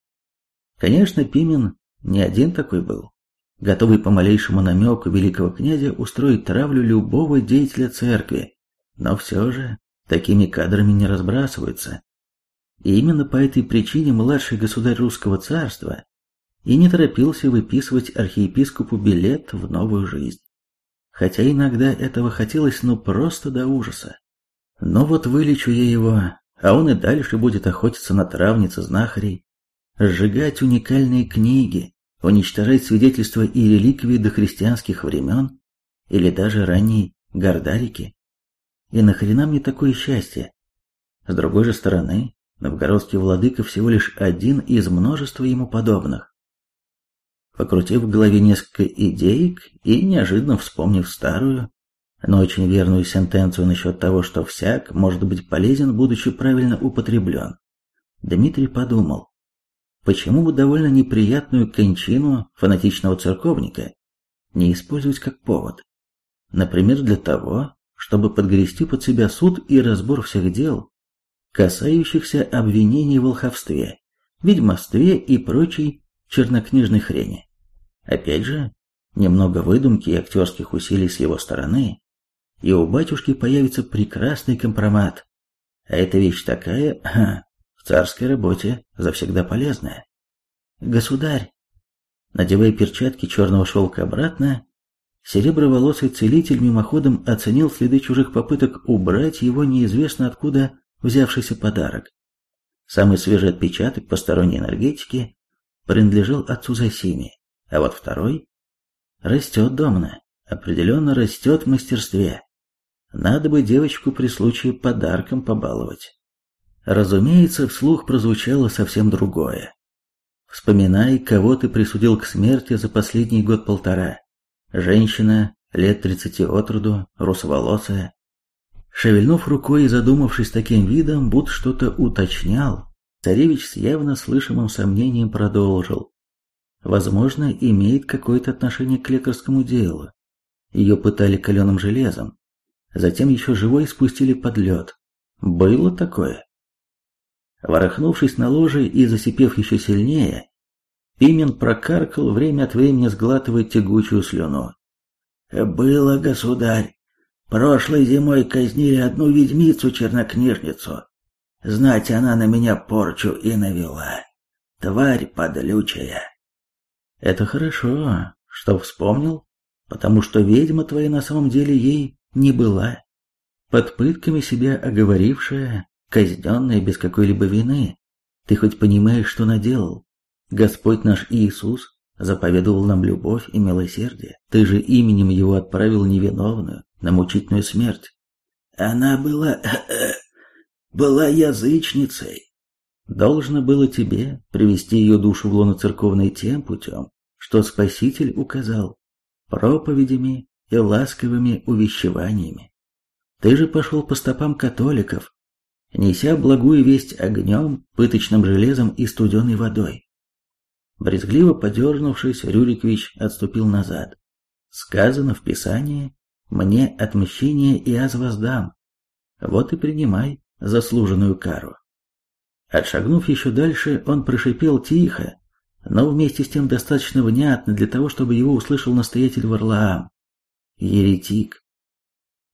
Конечно, Пимен не один такой был, готовый по малейшему намеку великого князя устроить травлю любого деятеля церкви, но все же такими кадрами не разбрасываются. И именно по этой причине младший государь русского царства и не торопился выписывать архиепископу билет в новую жизнь. Хотя иногда этого хотелось, ну просто до ужаса. Но вот вылечу я его, а он и дальше будет охотиться на травницы знахарей, сжигать уникальные книги, уничтожать свидетельства и реликвии дохристианских времен или даже ранней Гордарики. И нахрена мне такое счастье? С другой же стороны, новгородский владыка всего лишь один из множества ему подобных. Покрутив в голове несколько идеек и неожиданно вспомнив старую, но очень верную сентенцию насчет того, что всяк может быть полезен, будучи правильно употреблен, Дмитрий подумал, почему бы довольно неприятную кончину фанатичного церковника не использовать как повод? Например, для того, чтобы подгрести под себя суд и разбор всех дел, касающихся обвинений в волховстве, ведьмовстве и прочей чернокнижной хрени. Опять же, немного выдумки и актерских усилий с его стороны, и у батюшки появится прекрасный компромат. А эта вещь такая, ха, в царской работе завсегда полезная. Государь, надевая перчатки черного шелка обратно, сереброволосый целитель мимоходом оценил следы чужих попыток убрать его неизвестно откуда взявшийся подарок. Самый свежий отпечаток посторонней энергетики принадлежал отцу Засиме, а вот второй растет домно, определенно растет в мастерстве. Надо бы девочку при случае подарком побаловать. Разумеется, вслух прозвучало совсем другое. Вспоминай, кого ты присудил к смерти за последний год-полтора. Женщина, лет тридцати от роду, русоволосая. Шевельнув рукой и задумавшись таким видом, будто что-то уточнял, царевич с явно слышимым сомнением продолжил. Возможно, имеет какое-то отношение к лекарскому делу. Ее пытали каленым железом, затем еще живой спустили под лед. Было такое. Ворохнувшись на ложе и засипев еще сильнее, Пимен прокаркал, время от времени сглатывая тягучую слюну. «Было, государь. Прошлой зимой казнили одну ведьмицу-чернокнижницу. Знать она на меня порчу и навела. Тварь подлючая». «Это хорошо, что вспомнил, потому что ведьма твоя на самом деле ей не была. Под пытками себя оговорившая, казненная без какой-либо вины, ты хоть понимаешь, что наделал? Господь наш Иисус заповедовал нам любовь и милосердие. Ты же именем Его отправил невиновную на мучительную смерть. Она была... [CLEARS THROAT] была язычницей. Должно было тебе привести ее душу в лоно церковной тем путем, что Спаситель указал, проповедями и ласковыми увещеваниями. Ты же пошел по стопам католиков, неся благую весть огнем, пыточным железом и студеной водой. Брезгливо подернувшись, Рюрикович отступил назад. Сказано в Писании, мне отмщение и аз воздам. Вот и принимай заслуженную кару. Отшагнув еще дальше, он прошипел тихо, но вместе с тем достаточно внятно для того, чтобы его услышал настоятель Варлаам. Еретик.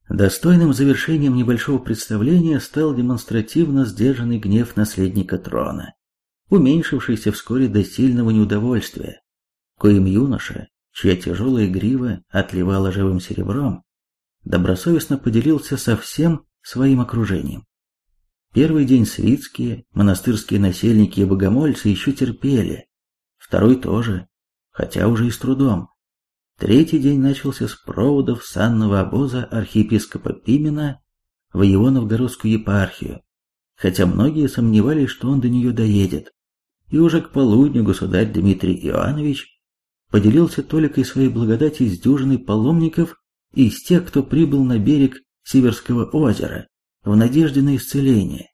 Достойным завершением небольшого представления стал демонстративно сдержанный гнев наследника трона, уменьшившийся вскоре до сильного неудовольствия, коим юноша, чья тяжелая грива отливала живым серебром, добросовестно поделился со всем своим окружением. Первый день свитские, монастырские насельники и богомольцы еще терпели, второй тоже, хотя уже и с трудом. Третий день начался с проводов санного обоза архиепископа Пимена в его новгородскую епархию, хотя многие сомневались, что он до нее доедет. И уже к полудню государь Дмитрий Иоаннович поделился толикой своей благодати с дюжиной паломников из тех, кто прибыл на берег Северского озера в надежде на исцеление.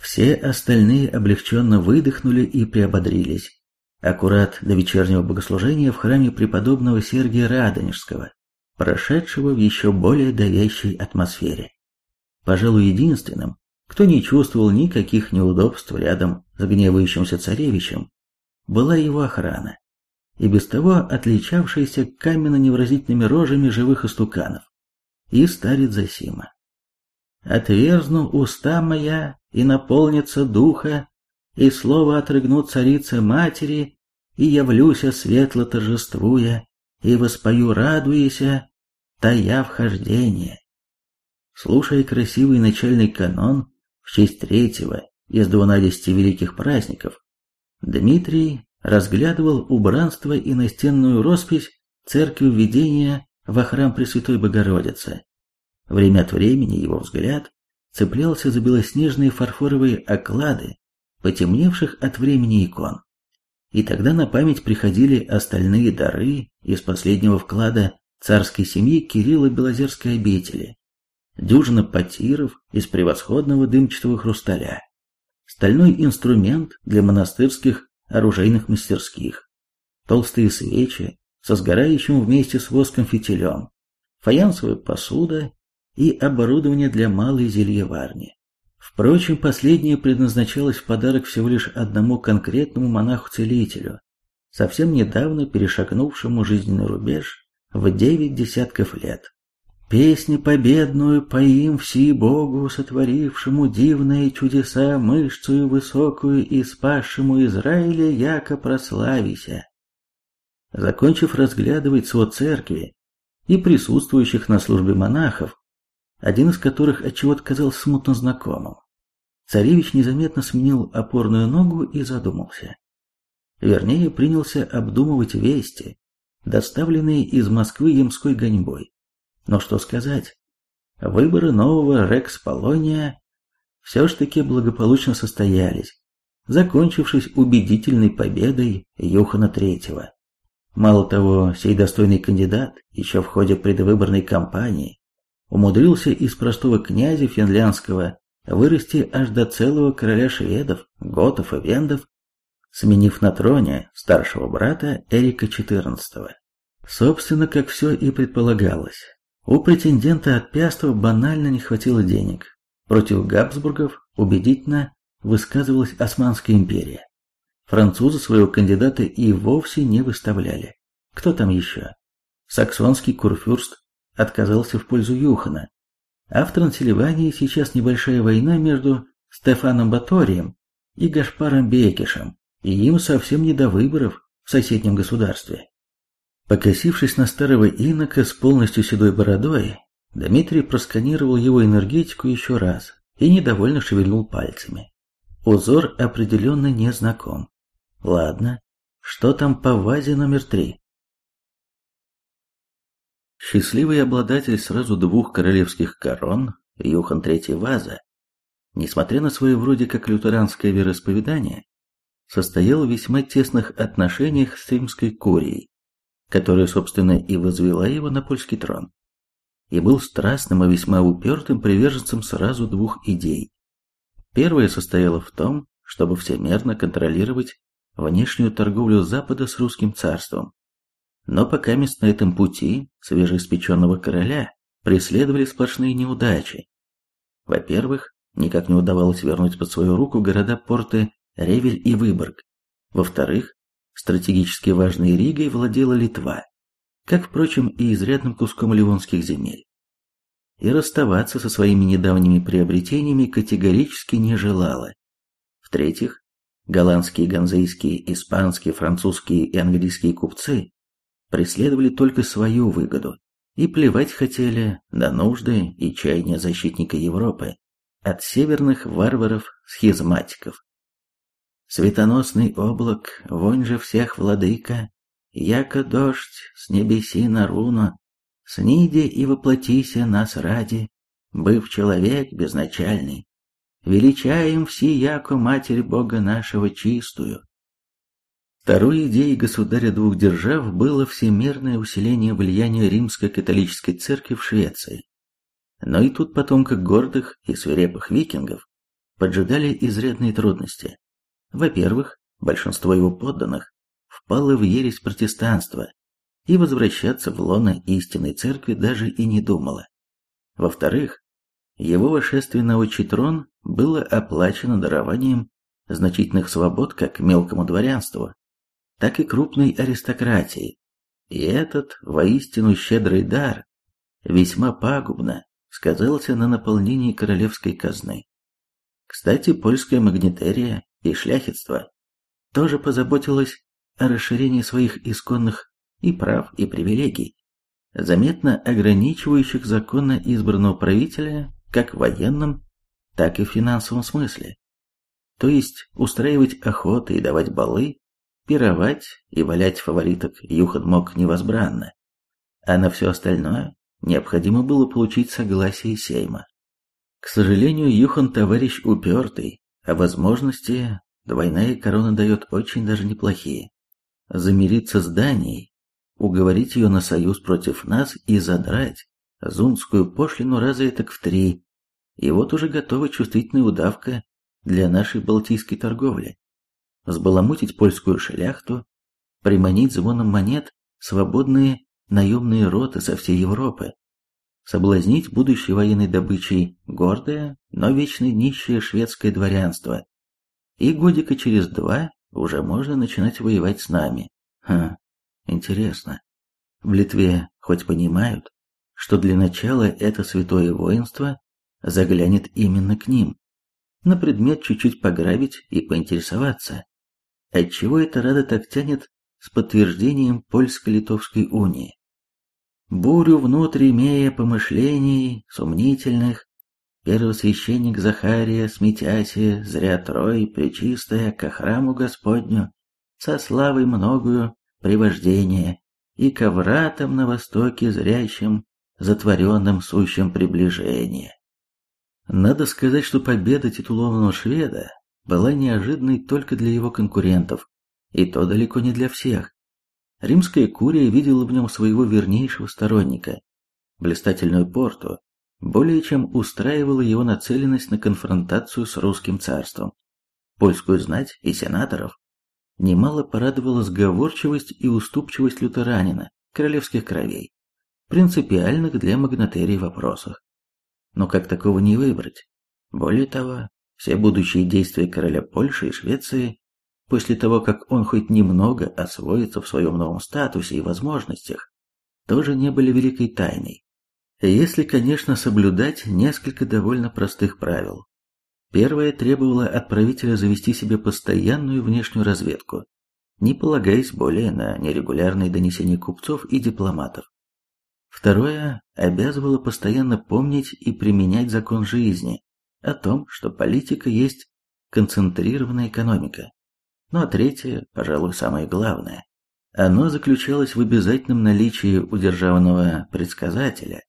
Все остальные облегченно выдохнули и приободрились аккурат до вечернего богослужения в храме преподобного Сергия Радонежского, прошедшего в еще более давящей атмосфере. Пожалуй, единственным, кто не чувствовал никаких неудобств рядом с гневающимся царевичем, была его охрана, и без того отличавшаяся каменно-невразительными рожами живых истуканов, и старец Зосима. «Отверзну уста моя, и наполнится духа, и слово отрыгнут царица матери, и явлюся светло торжествуя, и воспою радуяся, тая вхождение». Слушая красивый начальный канон в честь третьего из двунадесяти великих праздников, Дмитрий разглядывал убранство и настенную роспись церкви введения во храм Пресвятой Богородицы. Время от времени его взгляд цеплялся за белоснежные фарфоровые оклады, потемневших от времени икон. И тогда на память приходили остальные дары из последнего вклада царской семьи Кирилла Белозерской обители, дюжина потиров из превосходного дымчатого хрусталя, стальной инструмент для монастырских оружейных мастерских, толстые свечи со сгорающим вместе с воском фитилем, фаянсовая посуда и оборудование для малой зельеварни. Впрочем, последнее предназначалось в подарок всего лишь одному конкретному монаху-целителю, совсем недавно перешагнувшему жизненный рубеж в девять десятков лет. Песни победную поим все Богу, сотворившему дивные чудеса, мышцу высокую и спасшему Израиля, яко прославися. Закончив разглядывать свод церкви и присутствующих на службе монахов, один из которых отчего-то казался смутно знакомым, царевич незаметно сменил опорную ногу и задумался. Вернее, принялся обдумывать вести, доставленные из Москвы ямской гоньбой. Но что сказать? Выборы нового Рекс Полония все ж таки благополучно состоялись, закончившись убедительной победой Юхана Третьего. Мало того, сей достойный кандидат еще в ходе предвыборной кампании умудрился из простого князя финляндского вырасти аж до целого короля шведов, готов и вендов, сменив на троне старшего брата Эрика XIV. Собственно, как все и предполагалось, у претендента от Пястова банально не хватило денег. Против Габсбургов убедительно высказывалась Османская империя. Французы своего кандидата и вовсе не выставляли. Кто там еще? Саксонский курфюрст отказался в пользу Юхана. А в Трансильвании сейчас небольшая война между Стефаном Баторием и Гашпаром Бекишем, и им совсем не до выборов в соседнем государстве. Покосившись на старого инока с полностью седой бородой, Дмитрий просканировал его энергетику еще раз и недовольно шевельнул пальцами. Узор определенно не знаком. Ладно, что там по вазе номер три? Счастливый обладатель сразу двух королевских корон, Юхан Третий Ваза, несмотря на свое вроде как лютеранское вероисповедание, состоял в весьма тесных отношениях с римской курией которая, собственно, и возвела его на польский трон, и был страстным и весьма упертым приверженцем сразу двух идей. Первая состояла в том, чтобы всемерно контролировать внешнюю торговлю Запада с русским царством. Но пока мест на этом пути свежеиспеченного короля преследовали сплошные неудачи. Во-первых, никак не удавалось вернуть под свою руку города-порты Ревель и Выборг. Во-вторых, стратегически важной Ригой владела Литва, как, впрочем, и изрядным куском ливонских земель. И расставаться со своими недавними приобретениями категорически не желала. В-третьих, голландские, ганзейские, испанские, французские и английские купцы преследовали только свою выгоду и плевать хотели на нужды и чаяния защитника Европы от северных варваров-схизматиков. Светоносный облак, вонь же всех владыка, Яко дождь с небеси на руну, Сниди и воплотися нас ради, Быв человек безначальный, Величаем все яко Матерь Бога нашего чистую. Второй идеей государя двух держав было всемирное усиление влияния римско-католической церкви в Швеции. Но и тут потомка гордых и свирепых викингов поджидали изрядные трудности. Во-первых, большинство его подданных впало в ересь протестанства и возвращаться в лоно истинной церкви даже и не думало. Во-вторых, его вошествие на отчий трон было оплачено дарованием значительных свобод как мелкому дворянству, так и крупной аристократии. И этот воистину щедрый дар весьма пагубно сказался на наполнении королевской казны. Кстати, польская магнитерия и шляхетство тоже позаботилась о расширении своих исконных и прав, и привилегий, заметно ограничивающих законно избранного правителя как в военном, так и в финансовом смысле. То есть устраивать охоты и давать балы, пировать и валять фавориток Юхан мог невозбранно, а на все остальное необходимо было получить согласие Сейма. К сожалению, Юхан товарищ упертый, а возможности двойная корона дает очень даже неплохие. Замириться с Данией, уговорить ее на союз против нас и задрать зунскую пошлину раза так в три, и вот уже готова чувствительная удавка для нашей балтийской торговли. Сбаламутить польскую шляхту, приманить звоном монет свободные наемные роты со всей Европы, соблазнить будущей военной добычей гордое, но вечно нищее шведское дворянство. И годика через два уже можно начинать воевать с нами. Хм, интересно. В Литве хоть понимают, что для начала это святое воинство заглянет именно к ним, на предмет чуть-чуть пограбить и поинтересоваться, отчего эта рада так тянет с подтверждением польско-литовской унии. Бурю внутрь имея помышлений сомнительных, первосвященник Захария, сметяся, зря трой, причистая, ко храму Господню, со славой многою привождение, и ко вратам на востоке зрящим, затворенным сущим приближение. Надо сказать, что победа титулованного шведа была неожиданной только для его конкурентов, и то далеко не для всех. Римская курия видела в нем своего вернейшего сторонника. Блистательную порту более чем устраивала его нацеленность на конфронтацию с русским царством. Польскую знать и сенаторов немало порадовала сговорчивость и уступчивость лютеранина, королевских кровей, принципиальных для магнатерий вопросах. Но как такого не выбрать? Более того, все будущие действия короля Польши и Швеции после того, как он хоть немного освоится в своем новом статусе и возможностях, тоже не были великой тайной. Если, конечно, соблюдать несколько довольно простых правил. Первое требовало от правителя завести себе постоянную внешнюю разведку, не полагаясь более на нерегулярные донесения купцов и дипломатов. Второе обязывало постоянно помнить и применять закон жизни о том, что политика есть концентрированная экономика. Ну а третье, пожалуй, самое главное. Оно заключалось в обязательном наличии у державного предсказателя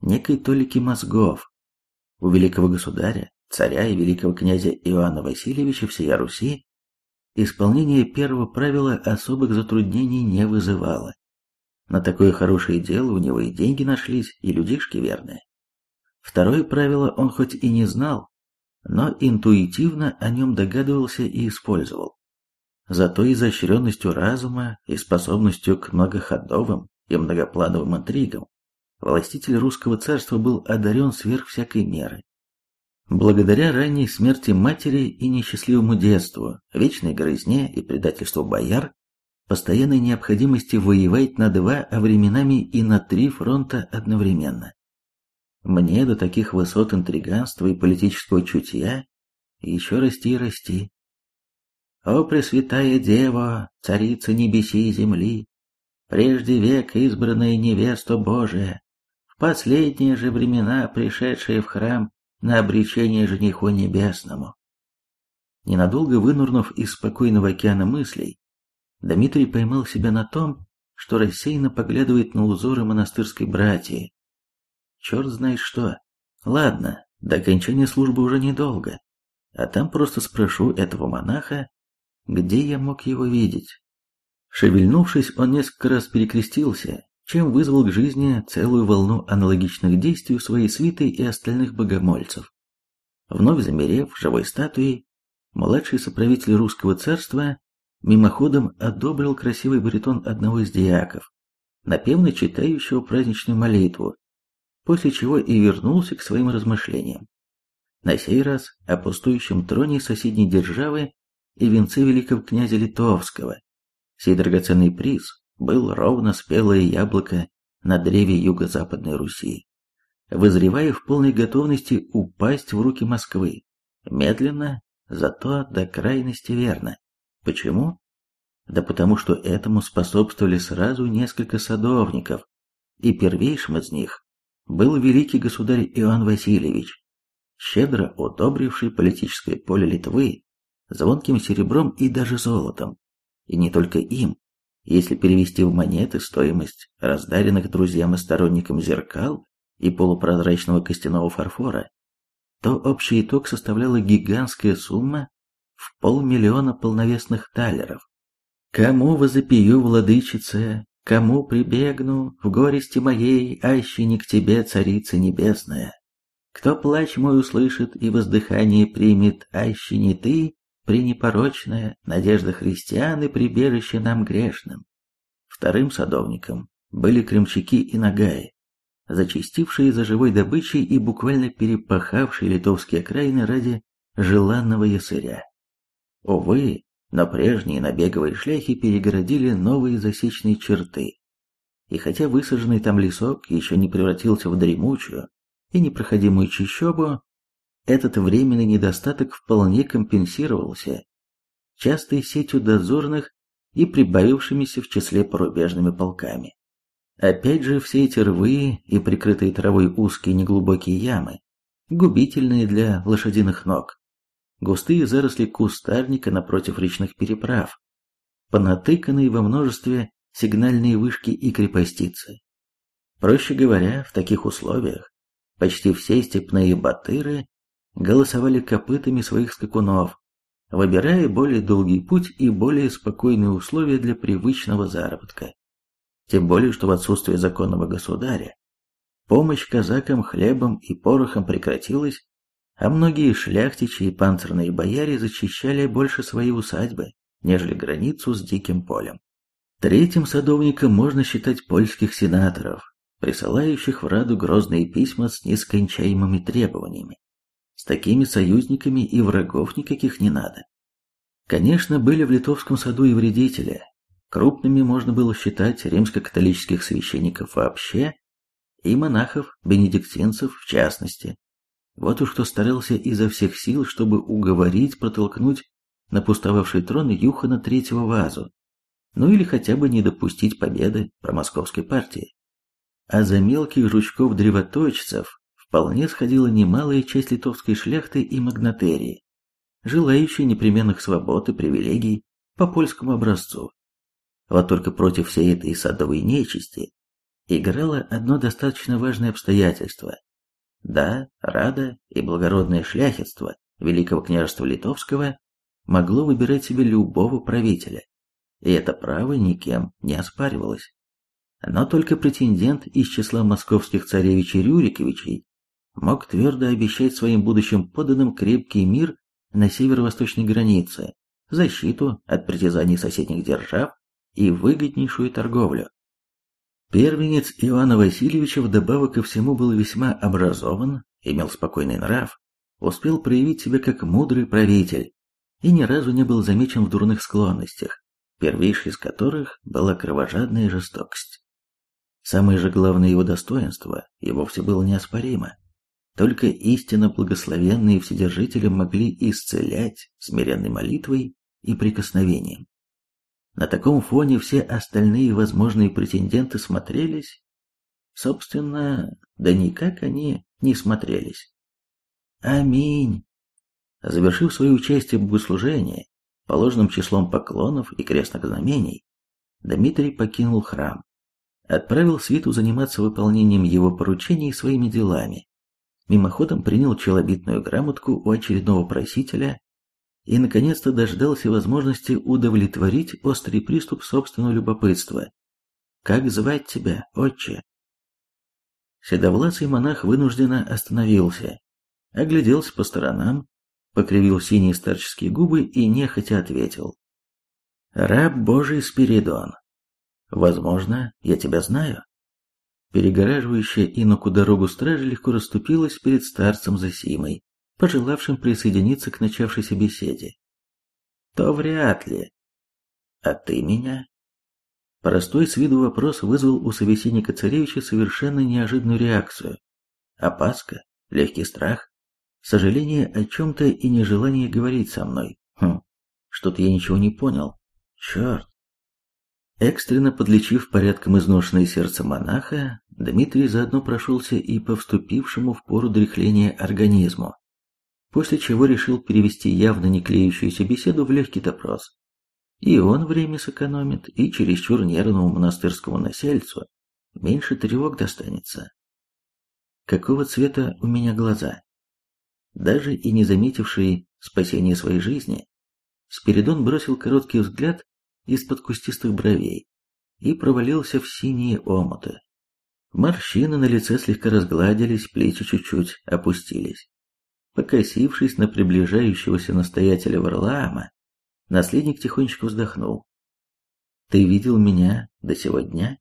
некой толики мозгов. У великого государя, царя и великого князя Иоанна Васильевича всея Руси исполнение первого правила особых затруднений не вызывало. На такое хорошее дело у него и деньги нашлись, и людишки верные. Второе правило он хоть и не знал, но интуитивно о нем догадывался и использовал. Зато изощренностью разума и способностью к многоходовым и многоплановым интригам властитель русского царства был одарен сверх всякой меры. Благодаря ранней смерти матери и несчастливому детству, вечной грызне и предательству бояр, постоянной необходимости воевать на два, а временами и на три фронта одновременно. Мне до таких высот интриганства и политического чутья еще расти и расти. О, Пресвятая Дева, Царица небеси и земли, прежде век избранная невеста Божия, в последние же времена пришедшая в храм на обречение жениху небесному. Ненадолго вынурнув из спокойного океана мыслей, Дмитрий поймал себя на том, что рассеянно поглядывает на узоры монастырской братьи. Черт знает что. Ладно, до окончания службы уже недолго, а там просто спрошу этого монаха, где я мог его видеть? Шевельнувшись, он несколько раз перекрестился, чем вызвал к жизни целую волну аналогичных действий у своей свиты и остальных богомольцев. Вновь замерев живой статуей, младший соправитель русского царства мимоходом одобрил красивый баритон одного из диаков, напевно читающего праздничную молитву, после чего и вернулся к своим размышлениям. На сей раз о пустующем троне соседней державы и венцы великого князя Литовского, Сей драгоценный приз был ровно спелое яблоко на древе юго-западной Руси, вызревая в полной готовности упасть в руки Москвы. Медленно, зато до крайности верно. Почему? Да потому что этому способствовали сразу несколько садовников, и первейшим из них был великий государь Иоанн Васильевич, щедро удобривший политическое поле Литвы звонким серебром и даже золотом. И не только им, если перевести в монеты стоимость раздаренных друзьям и сторонникам зеркал и полупрозрачного костяного фарфора, то общий итог составляла гигантская сумма в полмиллиона полновесных талеров. Кому возопию, владычица, кому прибегну, в горести моей, аще не к тебе, царица небесная. Кто плач мой услышит и воздыхание примет, аще не ты, пренепорочная, надежда христиан и прибежище нам грешным. Вторым садовником были кремчаки и нагаи, зачастившие за живой добычей и буквально перепахавшие литовские окраины ради желанного ясыря. Увы, но прежние набеговые шляхи перегородили новые засечные черты. И хотя высаженный там лесок еще не превратился в дремучую и непроходимую чащобу, этот временный недостаток вполне компенсировался частой сетью дозорных и прибавившимися в числе порубежными полками. Опять же, все эти рвы и прикрытые травой узкие неглубокие ямы, губительные для лошадиных ног, густые заросли кустарника напротив речных переправ, понатыканные во множестве сигнальные вышки и крепостицы. Проще говоря, в таких условиях почти все степные батыры голосовали копытами своих скакунов, выбирая более долгий путь и более спокойные условия для привычного заработка. Тем более, что в отсутствие законного государя помощь казакам хлебом и порохом прекратилась, а многие шляхтичи и панцирные бояре зачищали больше свои усадьбы, нежели границу с диким полем. Третьим садовником можно считать польских сенаторов, присылающих в Раду грозные письма с нескончаемыми требованиями. С такими союзниками и врагов никаких не надо. Конечно, были в Литовском саду и вредители. Крупными можно было считать римско-католических священников вообще и монахов-бенедиктинцев в частности. Вот уж кто старался изо всех сил, чтобы уговорить протолкнуть на пустовавший трон Юхана Третьего Вазу, ну или хотя бы не допустить победы промосковской партии. А за мелких жучков-древоточцев вполне сходила немалая часть литовской шляхты и магнатерии, желающие непременных свобод и привилегий по польскому образцу. Вот только против всей этой садовой нечисти играло одно достаточно важное обстоятельство, да, Рада и благородное шляхетство Великого княжества Литовского могло выбирать себе любого правителя, и это право никем не оспаривалось. Но только претендент из числа московских царевичей Рюриковичей мог твердо обещать своим будущим подданным крепкий мир на северо-восточной границе, защиту от притязаний соседних держав и выгоднейшую торговлю. Первенец Иоанна Васильевича вдобавок ко всему был весьма образован, имел спокойный нрав, успел проявить себя как мудрый правитель и ни разу не был замечен в дурных склонностях, первейшей из которых была кровожадная жестокость. Самое же главное его достоинство и вовсе было неоспоримо. Только истинно благословенные вседержители могли исцелять смиренной молитвой и прикосновением. На таком фоне все остальные возможные претенденты смотрелись. Собственно, да никак они не смотрелись. Аминь. Завершив свое участие в богослужении, положенным числом поклонов и крестных знамений, Дмитрий покинул храм. Отправил свиту заниматься выполнением его поручений своими делами. Мимоходом принял челобитную грамотку у очередного просителя и наконец-то дождался возможности удовлетворить острый приступ собственного любопытства. «Как звать тебя, отче?» Седовласый монах вынужденно остановился, огляделся по сторонам, покривил синие старческие губы и нехотя ответил. «Раб Божий Спиридон. Возможно, я тебя знаю». Перегораживающая иноку дорогу стражи легко расступилась перед старцем Засимой пожелавшим присоединиться к начавшейся беседе. То вряд ли. А ты меня Простой с виду вопрос вызвал у собеседника царевича совершенно неожиданную реакцию. Опаска, легкий страх, сожаление о чем-то и нежелание говорить со мной. Хм, что-то я ничего не понял. Черт. Экстренно подлечив порядком изношенное сердце монаха, Дмитрий заодно прошелся и по вступившему в пору дряхления организму, после чего решил перевести явно не клеющуюся беседу в легкий допрос. И он время сэкономит, и чересчур нервному монастырскому насельцу меньше тревог достанется. Какого цвета у меня глаза? Даже и не заметивший спасения своей жизни, Спиридон бросил короткий взгляд из-под кустистых бровей и провалился в синие омуты. Морщины на лице слегка разгладились, плечи чуть-чуть опустились. Покосившись на приближающегося настоятеля Варлаама, наследник тихонечко вздохнул. «Ты видел меня до сего дня?»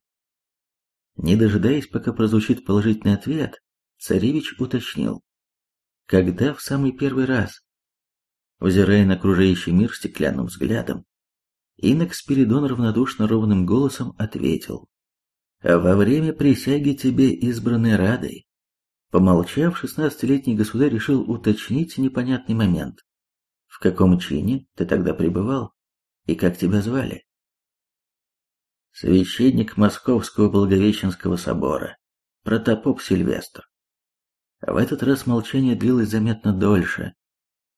Не дожидаясь, пока прозвучит положительный ответ, царевич уточнил. «Когда в самый первый раз?» Взирая на окружающий мир стеклянным взглядом, Инок Спиридон равнодушно ровным голосом ответил. «Во время присяги тебе избраны Радой». Помолчав, шестнадцатилетний государь решил уточнить непонятный момент. «В каком чине ты тогда пребывал? И как тебя звали?» «Священник Московского Благовещенского собора, протопоп Сильвестр». В этот раз молчание длилось заметно дольше.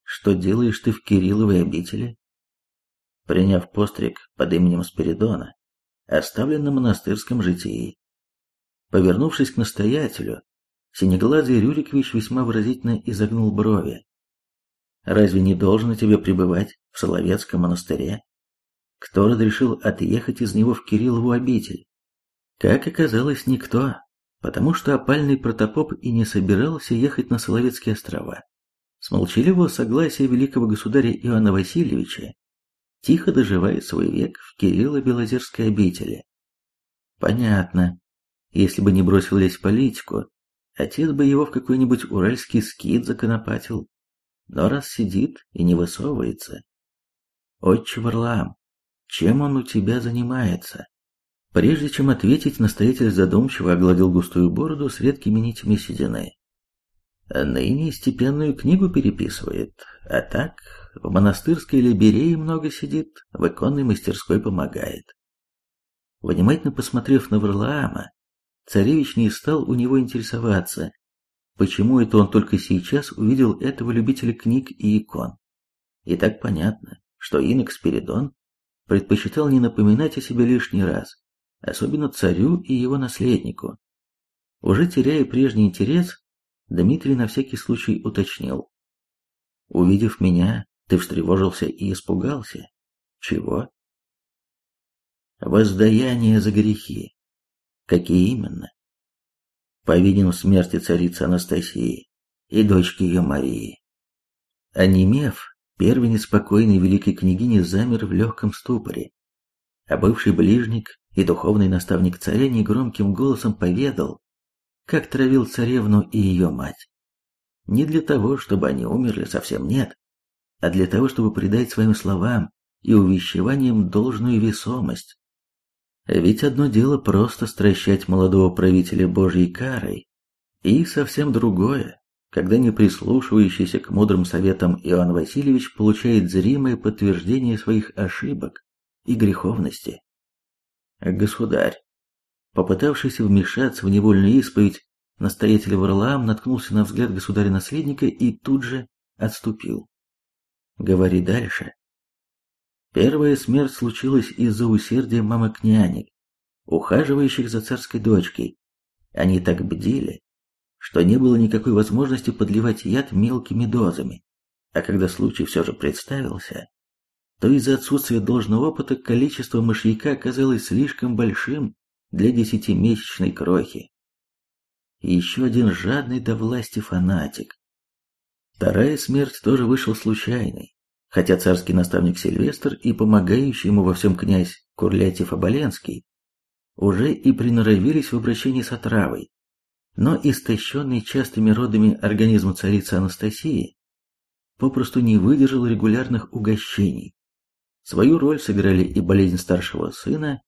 «Что делаешь ты в Кирилловой обители?» приняв постриг под именем Спиридона, оставлен на монастырском житии. Повернувшись к настоятелю, синеглазый Рюрикович весьма выразительно изогнул брови. «Разве не должно тебе пребывать в Соловецком монастыре? Кто разрешил отъехать из него в Кириллову обитель?» Как оказалось, никто, потому что опальный протопоп и не собирался ехать на Соловецкие острова. С молчаливого согласия великого государя Иоанна Васильевича тихо доживает свой век в Кирилло-Белозерской обители. Понятно. Если бы не бросил лезть в политику, отец бы его в какой-нибудь уральский скит законопатил. Но раз сидит и не высовывается. Отче Варлаам, чем он у тебя занимается? Прежде чем ответить, настоятель задумчиво огладил густую бороду с редкими нитями седины. Ныне степенную книгу переписывает, а так в монастырской либерее много сидит, в иконной мастерской помогает. Внимательно посмотрев на Варлаама, царевич не стал у него интересоваться, почему это он только сейчас увидел этого любителя книг и икон. И так понятно, что инок Спиридон предпочитал не напоминать о себе лишний раз, особенно царю и его наследнику. Уже теряя прежний интерес, Дмитрий на всякий случай уточнил. Увидев меня, ты встревожился и испугался. Чего? Воздаяние за грехи. Какие именно? В смерти царицы Анастасии и дочки ее Марии. Онемев, первенец спокойной великой княгини замер в легком ступоре, а бывший ближник и духовный наставник царя негромким голосом поведал, как травил царевну и ее мать. Не для того, чтобы они умерли, совсем нет, а для того, чтобы придать своим словам и увещеваниям должную весомость. Ведь одно дело просто стращать молодого правителя Божьей карой, и совсем другое, когда не прислушивающийся к мудрым советам Иоанн Васильевич получает зримое подтверждение своих ошибок и греховности. Государь, попытавшийся вмешаться в невольную исповедь, настоятель Варлаам наткнулся на взгляд государя-наследника и тут же отступил. Говори дальше. Первая смерть случилась из-за усердия мамок-нянек, ухаживающих за царской дочкой. Они так бдили, что не было никакой возможности подливать яд мелкими дозами. А когда случай все же представился, то из-за отсутствия должного опыта количество мышьяка оказалось слишком большим для десятимесячной крохи. еще один жадный до власти фанатик, Вторая смерть тоже вышла случайной, хотя царский наставник Сильвестр и помогающий ему во всем князь Курлятьев Оболенский уже и приноровились в обращении с отравой, но истощенный частыми родами организм царицы Анастасии попросту не выдержал регулярных угощений. Свою роль сыграли и болезнь старшего сына,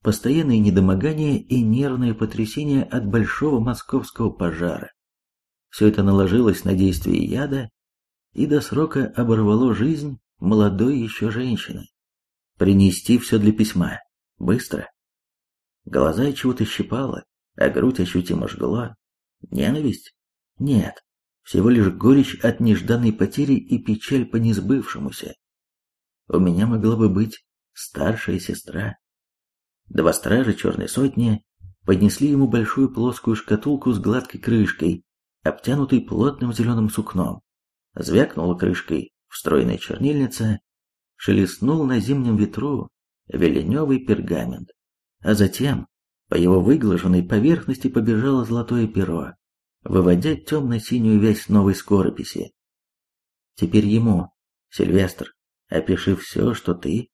постоянные недомогания и нервные потрясения от большого московского пожара. Все это наложилось на действие яда и до срока оборвало жизнь молодой еще женщины. Принести все для письма. Быстро. Глаза чего-то щипало, а грудь ощутимо жгла. Ненависть? Нет. Всего лишь горечь от нежданной потери и печаль по несбывшемуся. У меня могла бы быть старшая сестра. Два стража черной сотни поднесли ему большую плоскую шкатулку с гладкой крышкой, обтянутой плотным зеленым сукном. Звякнула крышкой встроенная чернильница, шелестнул на зимнем ветру веленевый пергамент, а затем по его выглаженной поверхности побежало золотое перо, выводя темно-синюю вязь новой скорописи. Теперь ему, Сильвестр, опиши все, что ты...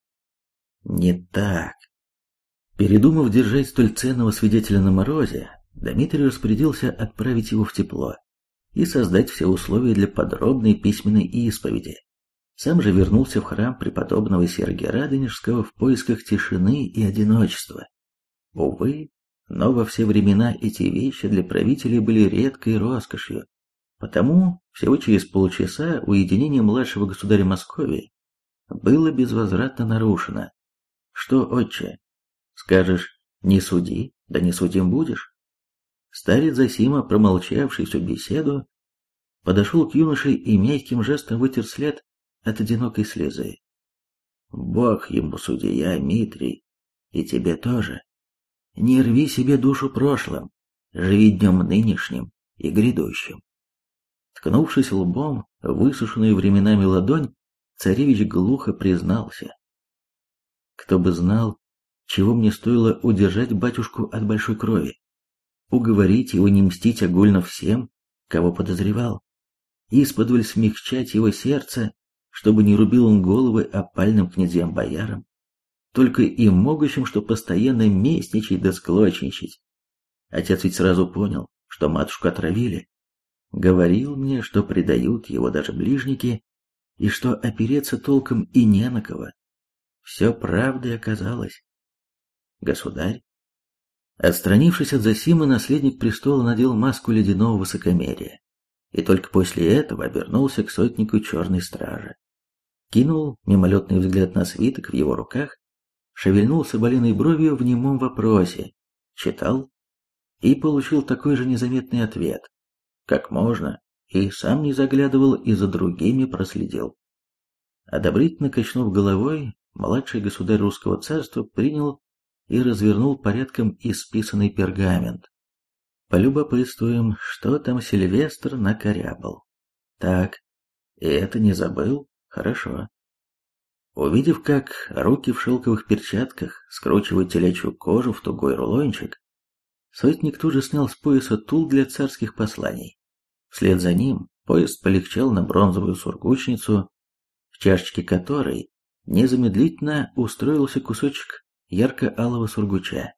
Не так. Передумав держать столь ценного свидетеля на морозе, Дмитрий распорядился отправить его в тепло и создать все условия для подробной письменной исповеди. Сам же вернулся в храм преподобного Сергия Радонежского в поисках тишины и одиночества. Увы, но во все времена эти вещи для правителей были редкой роскошью. Потому всего через полчаса уединение младшего государя Московии было безвозвратно нарушено. Что, отче, скажешь, не суди, да не судим будешь? Старец Засима, промолчавший всю беседу, подошел к юноше и мягким жестом вытер след от одинокой слезы. Бог ему судья, Митрий, и тебе тоже. Не рви себе душу прошлым, живи днем нынешним и грядущим. Ткнувшись лбом высушенную временами ладонь, царевич глухо признался. Кто бы знал, чего мне стоило удержать батюшку от большой крови, уговорить его не мстить огульно всем, кого подозревал, исподволь смягчать его сердце, чтобы не рубил он головы опальным князьям-боярам, только им могущим, что постоянно местничать да склочничать. Отец ведь сразу понял, что матушку отравили. Говорил мне, что предают его даже ближники, и что опереться толком и не на кого. Все правдой оказалось. Государь, отстранившись от Зосимы, наследник престола надел маску ледяного высокомерия, и только после этого обернулся к сотнику черной стражи. Кинул мимолетный взгляд на свиток в его руках шевельнул соболиной бровью в немом вопросе, читал и получил такой же незаметный ответ, как можно, и сам не заглядывал и за другими проследил. Одобрительно качнув головой, младший государь русского царства принял и развернул порядком исписанный пергамент. Полюбопытствуем, что там Сильвестр накорябал. Так, и это не забыл? Хорошо. Увидев, как руки в шелковых перчатках скручивают телячью кожу в тугой рулончик, сотник тут же снял с пояса тул для царских посланий. Вслед за ним поезд полегчал на бронзовую сургучницу, в чашечке которой незамедлительно устроился кусочек ярко-алого сургуча.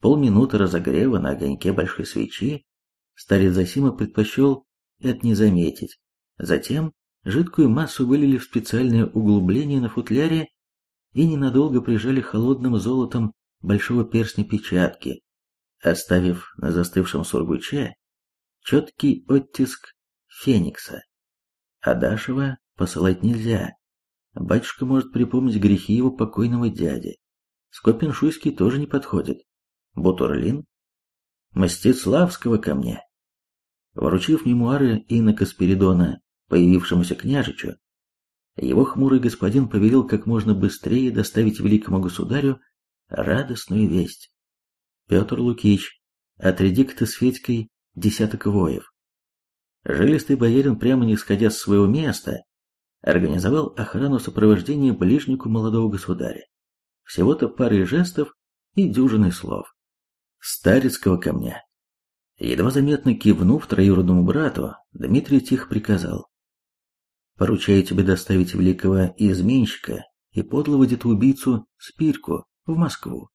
Полминуты разогрева на огоньке большой свечи старец Засима предпочел это не заметить. Затем Жидкую массу вылили в специальное углубление на футляре и ненадолго прижали холодным золотом большого перстня печатки, оставив на застывшем сургуче четкий оттиск феникса. Адашева посылать нельзя. Батюшка может припомнить грехи его покойного дяди. Скопин-Шуйский тоже не подходит. Бутурлин? Мстиславского ко мне. Вручив мемуары инока Спиридона появившемуся княжичу, его хмурый господин повелел как можно быстрее доставить великому государю радостную весть. Петр Лукич, отряди-ка с Федькой десяток воев. Жилистый боярин, прямо не сходя с своего места, организовал охрану сопровождения ближнику молодого государя. Всего-то пары жестов и дюжины слов. Старецкого камня. Едва заметно кивнув троюродному брату, Дмитрий тихо приказал. Поручаю тебе доставить великого изменщика и подлого детоубийцу Спирку в Москву,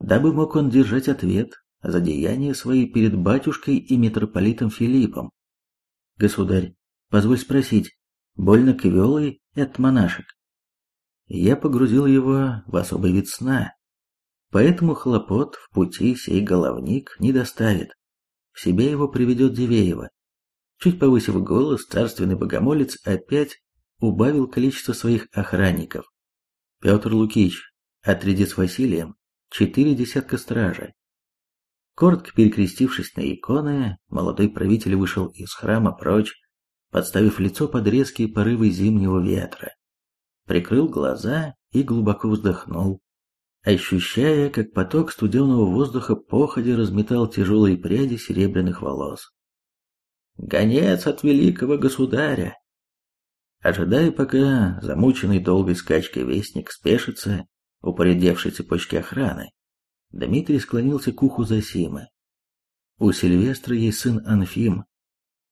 дабы мог он держать ответ за деяния свои перед батюшкой и митрополитом Филиппом. Государь, позволь спросить, больно квелый этот монашек? Я погрузил его в особый вид сна. Поэтому хлопот в пути сей головник не доставит. В себя его приведет Дивеева. Чуть повысив голос, царственный богомолец опять убавил количество своих охранников. Петр Лукич, отряди с Василием четыре десятка стражи. Коротко перекрестившись на иконы, молодой правитель вышел из храма прочь, подставив лицо под резкие порывы зимнего ветра. Прикрыл глаза и глубоко вздохнул, ощущая, как поток студеного воздуха походя разметал тяжелые пряди серебряных волос. «Гонец от великого государя!» Ожидая, пока замученный долгой скачкой вестник спешится у поредевшей цепочки охраны, Дмитрий склонился к уху Зосимы. У Сильвестра есть сын Анфим.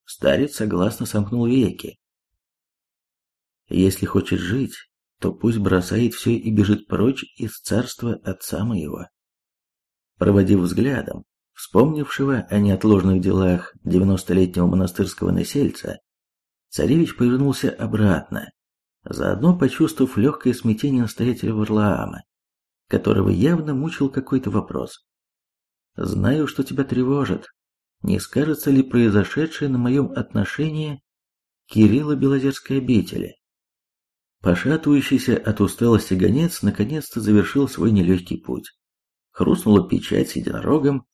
Старец согласно сомкнул веки. Если хочет жить, то пусть бросает все и бежит прочь из царства отца моего. Проводив взглядом, вспомнившего о неотложных делах девяностолетнего монастырского насельца, царевич повернулся обратно, заодно почувствовав легкое смятение настоятеля Варлаама которого явно мучил какой-то вопрос. «Знаю, что тебя тревожит. Не скажется ли произошедшее на моем отношении Кирилла Белозерской обители?» Пошатывающийся от усталости гонец наконец-то завершил свой нелегкий путь. Хрустнула печать с единорогом,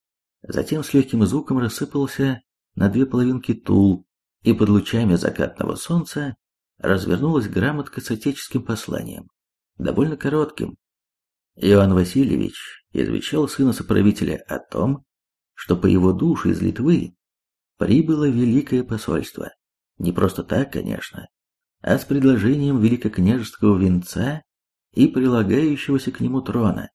затем с легким звуком рассыпался на две половинки тул, и под лучами закатного солнца развернулась грамотка с отеческим посланием, довольно коротким, Иоанн Васильевич извещал сына соправителя о том, что по его душе из Литвы прибыло великое посольство. Не просто так, конечно, а с предложением великокняжеского венца и прилагающегося к нему трона.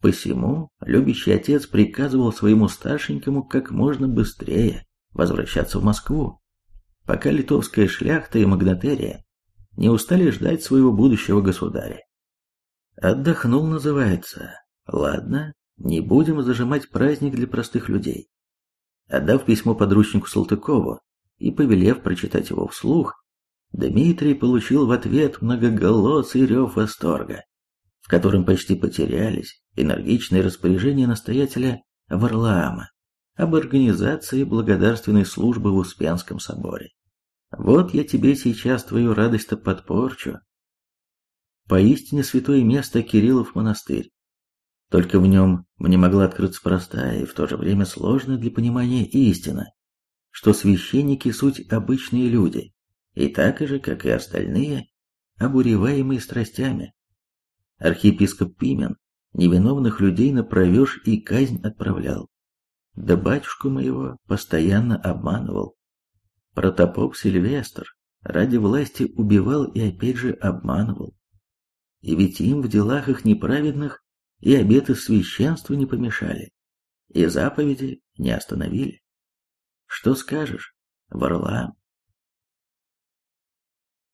Посему любящий отец приказывал своему старшенькому как можно быстрее возвращаться в Москву, пока литовская шляхта и магнатерия не устали ждать своего будущего государя. Отдохнул, называется. Ладно, не будем зажимать праздник для простых людей. Отдав письмо подручнику Салтыкову и повелев прочитать его вслух, Дмитрий получил в ответ многоголосый рев восторга, в котором почти потерялись энергичные распоряжения настоятеля Варлаама об организации благодарственной службы в Успенском соборе. Вот я тебе сейчас твою радость-то подпорчу, Поистине святое место Кириллов монастырь. Только в нем мне могла открыться простая и в то же время сложная для понимания истина, что священники – суть обычные люди, и так же, как и остальные, обуреваемые страстями. Архиепископ Пимен невиновных людей на провеж и казнь отправлял. Да батюшку моего постоянно обманывал. Протопоп Сильвестр ради власти убивал и опять же обманывал. И ведь им в делах их неправедных и обеты священства не помешали, и заповеди не остановили. Что скажешь, Варлаам?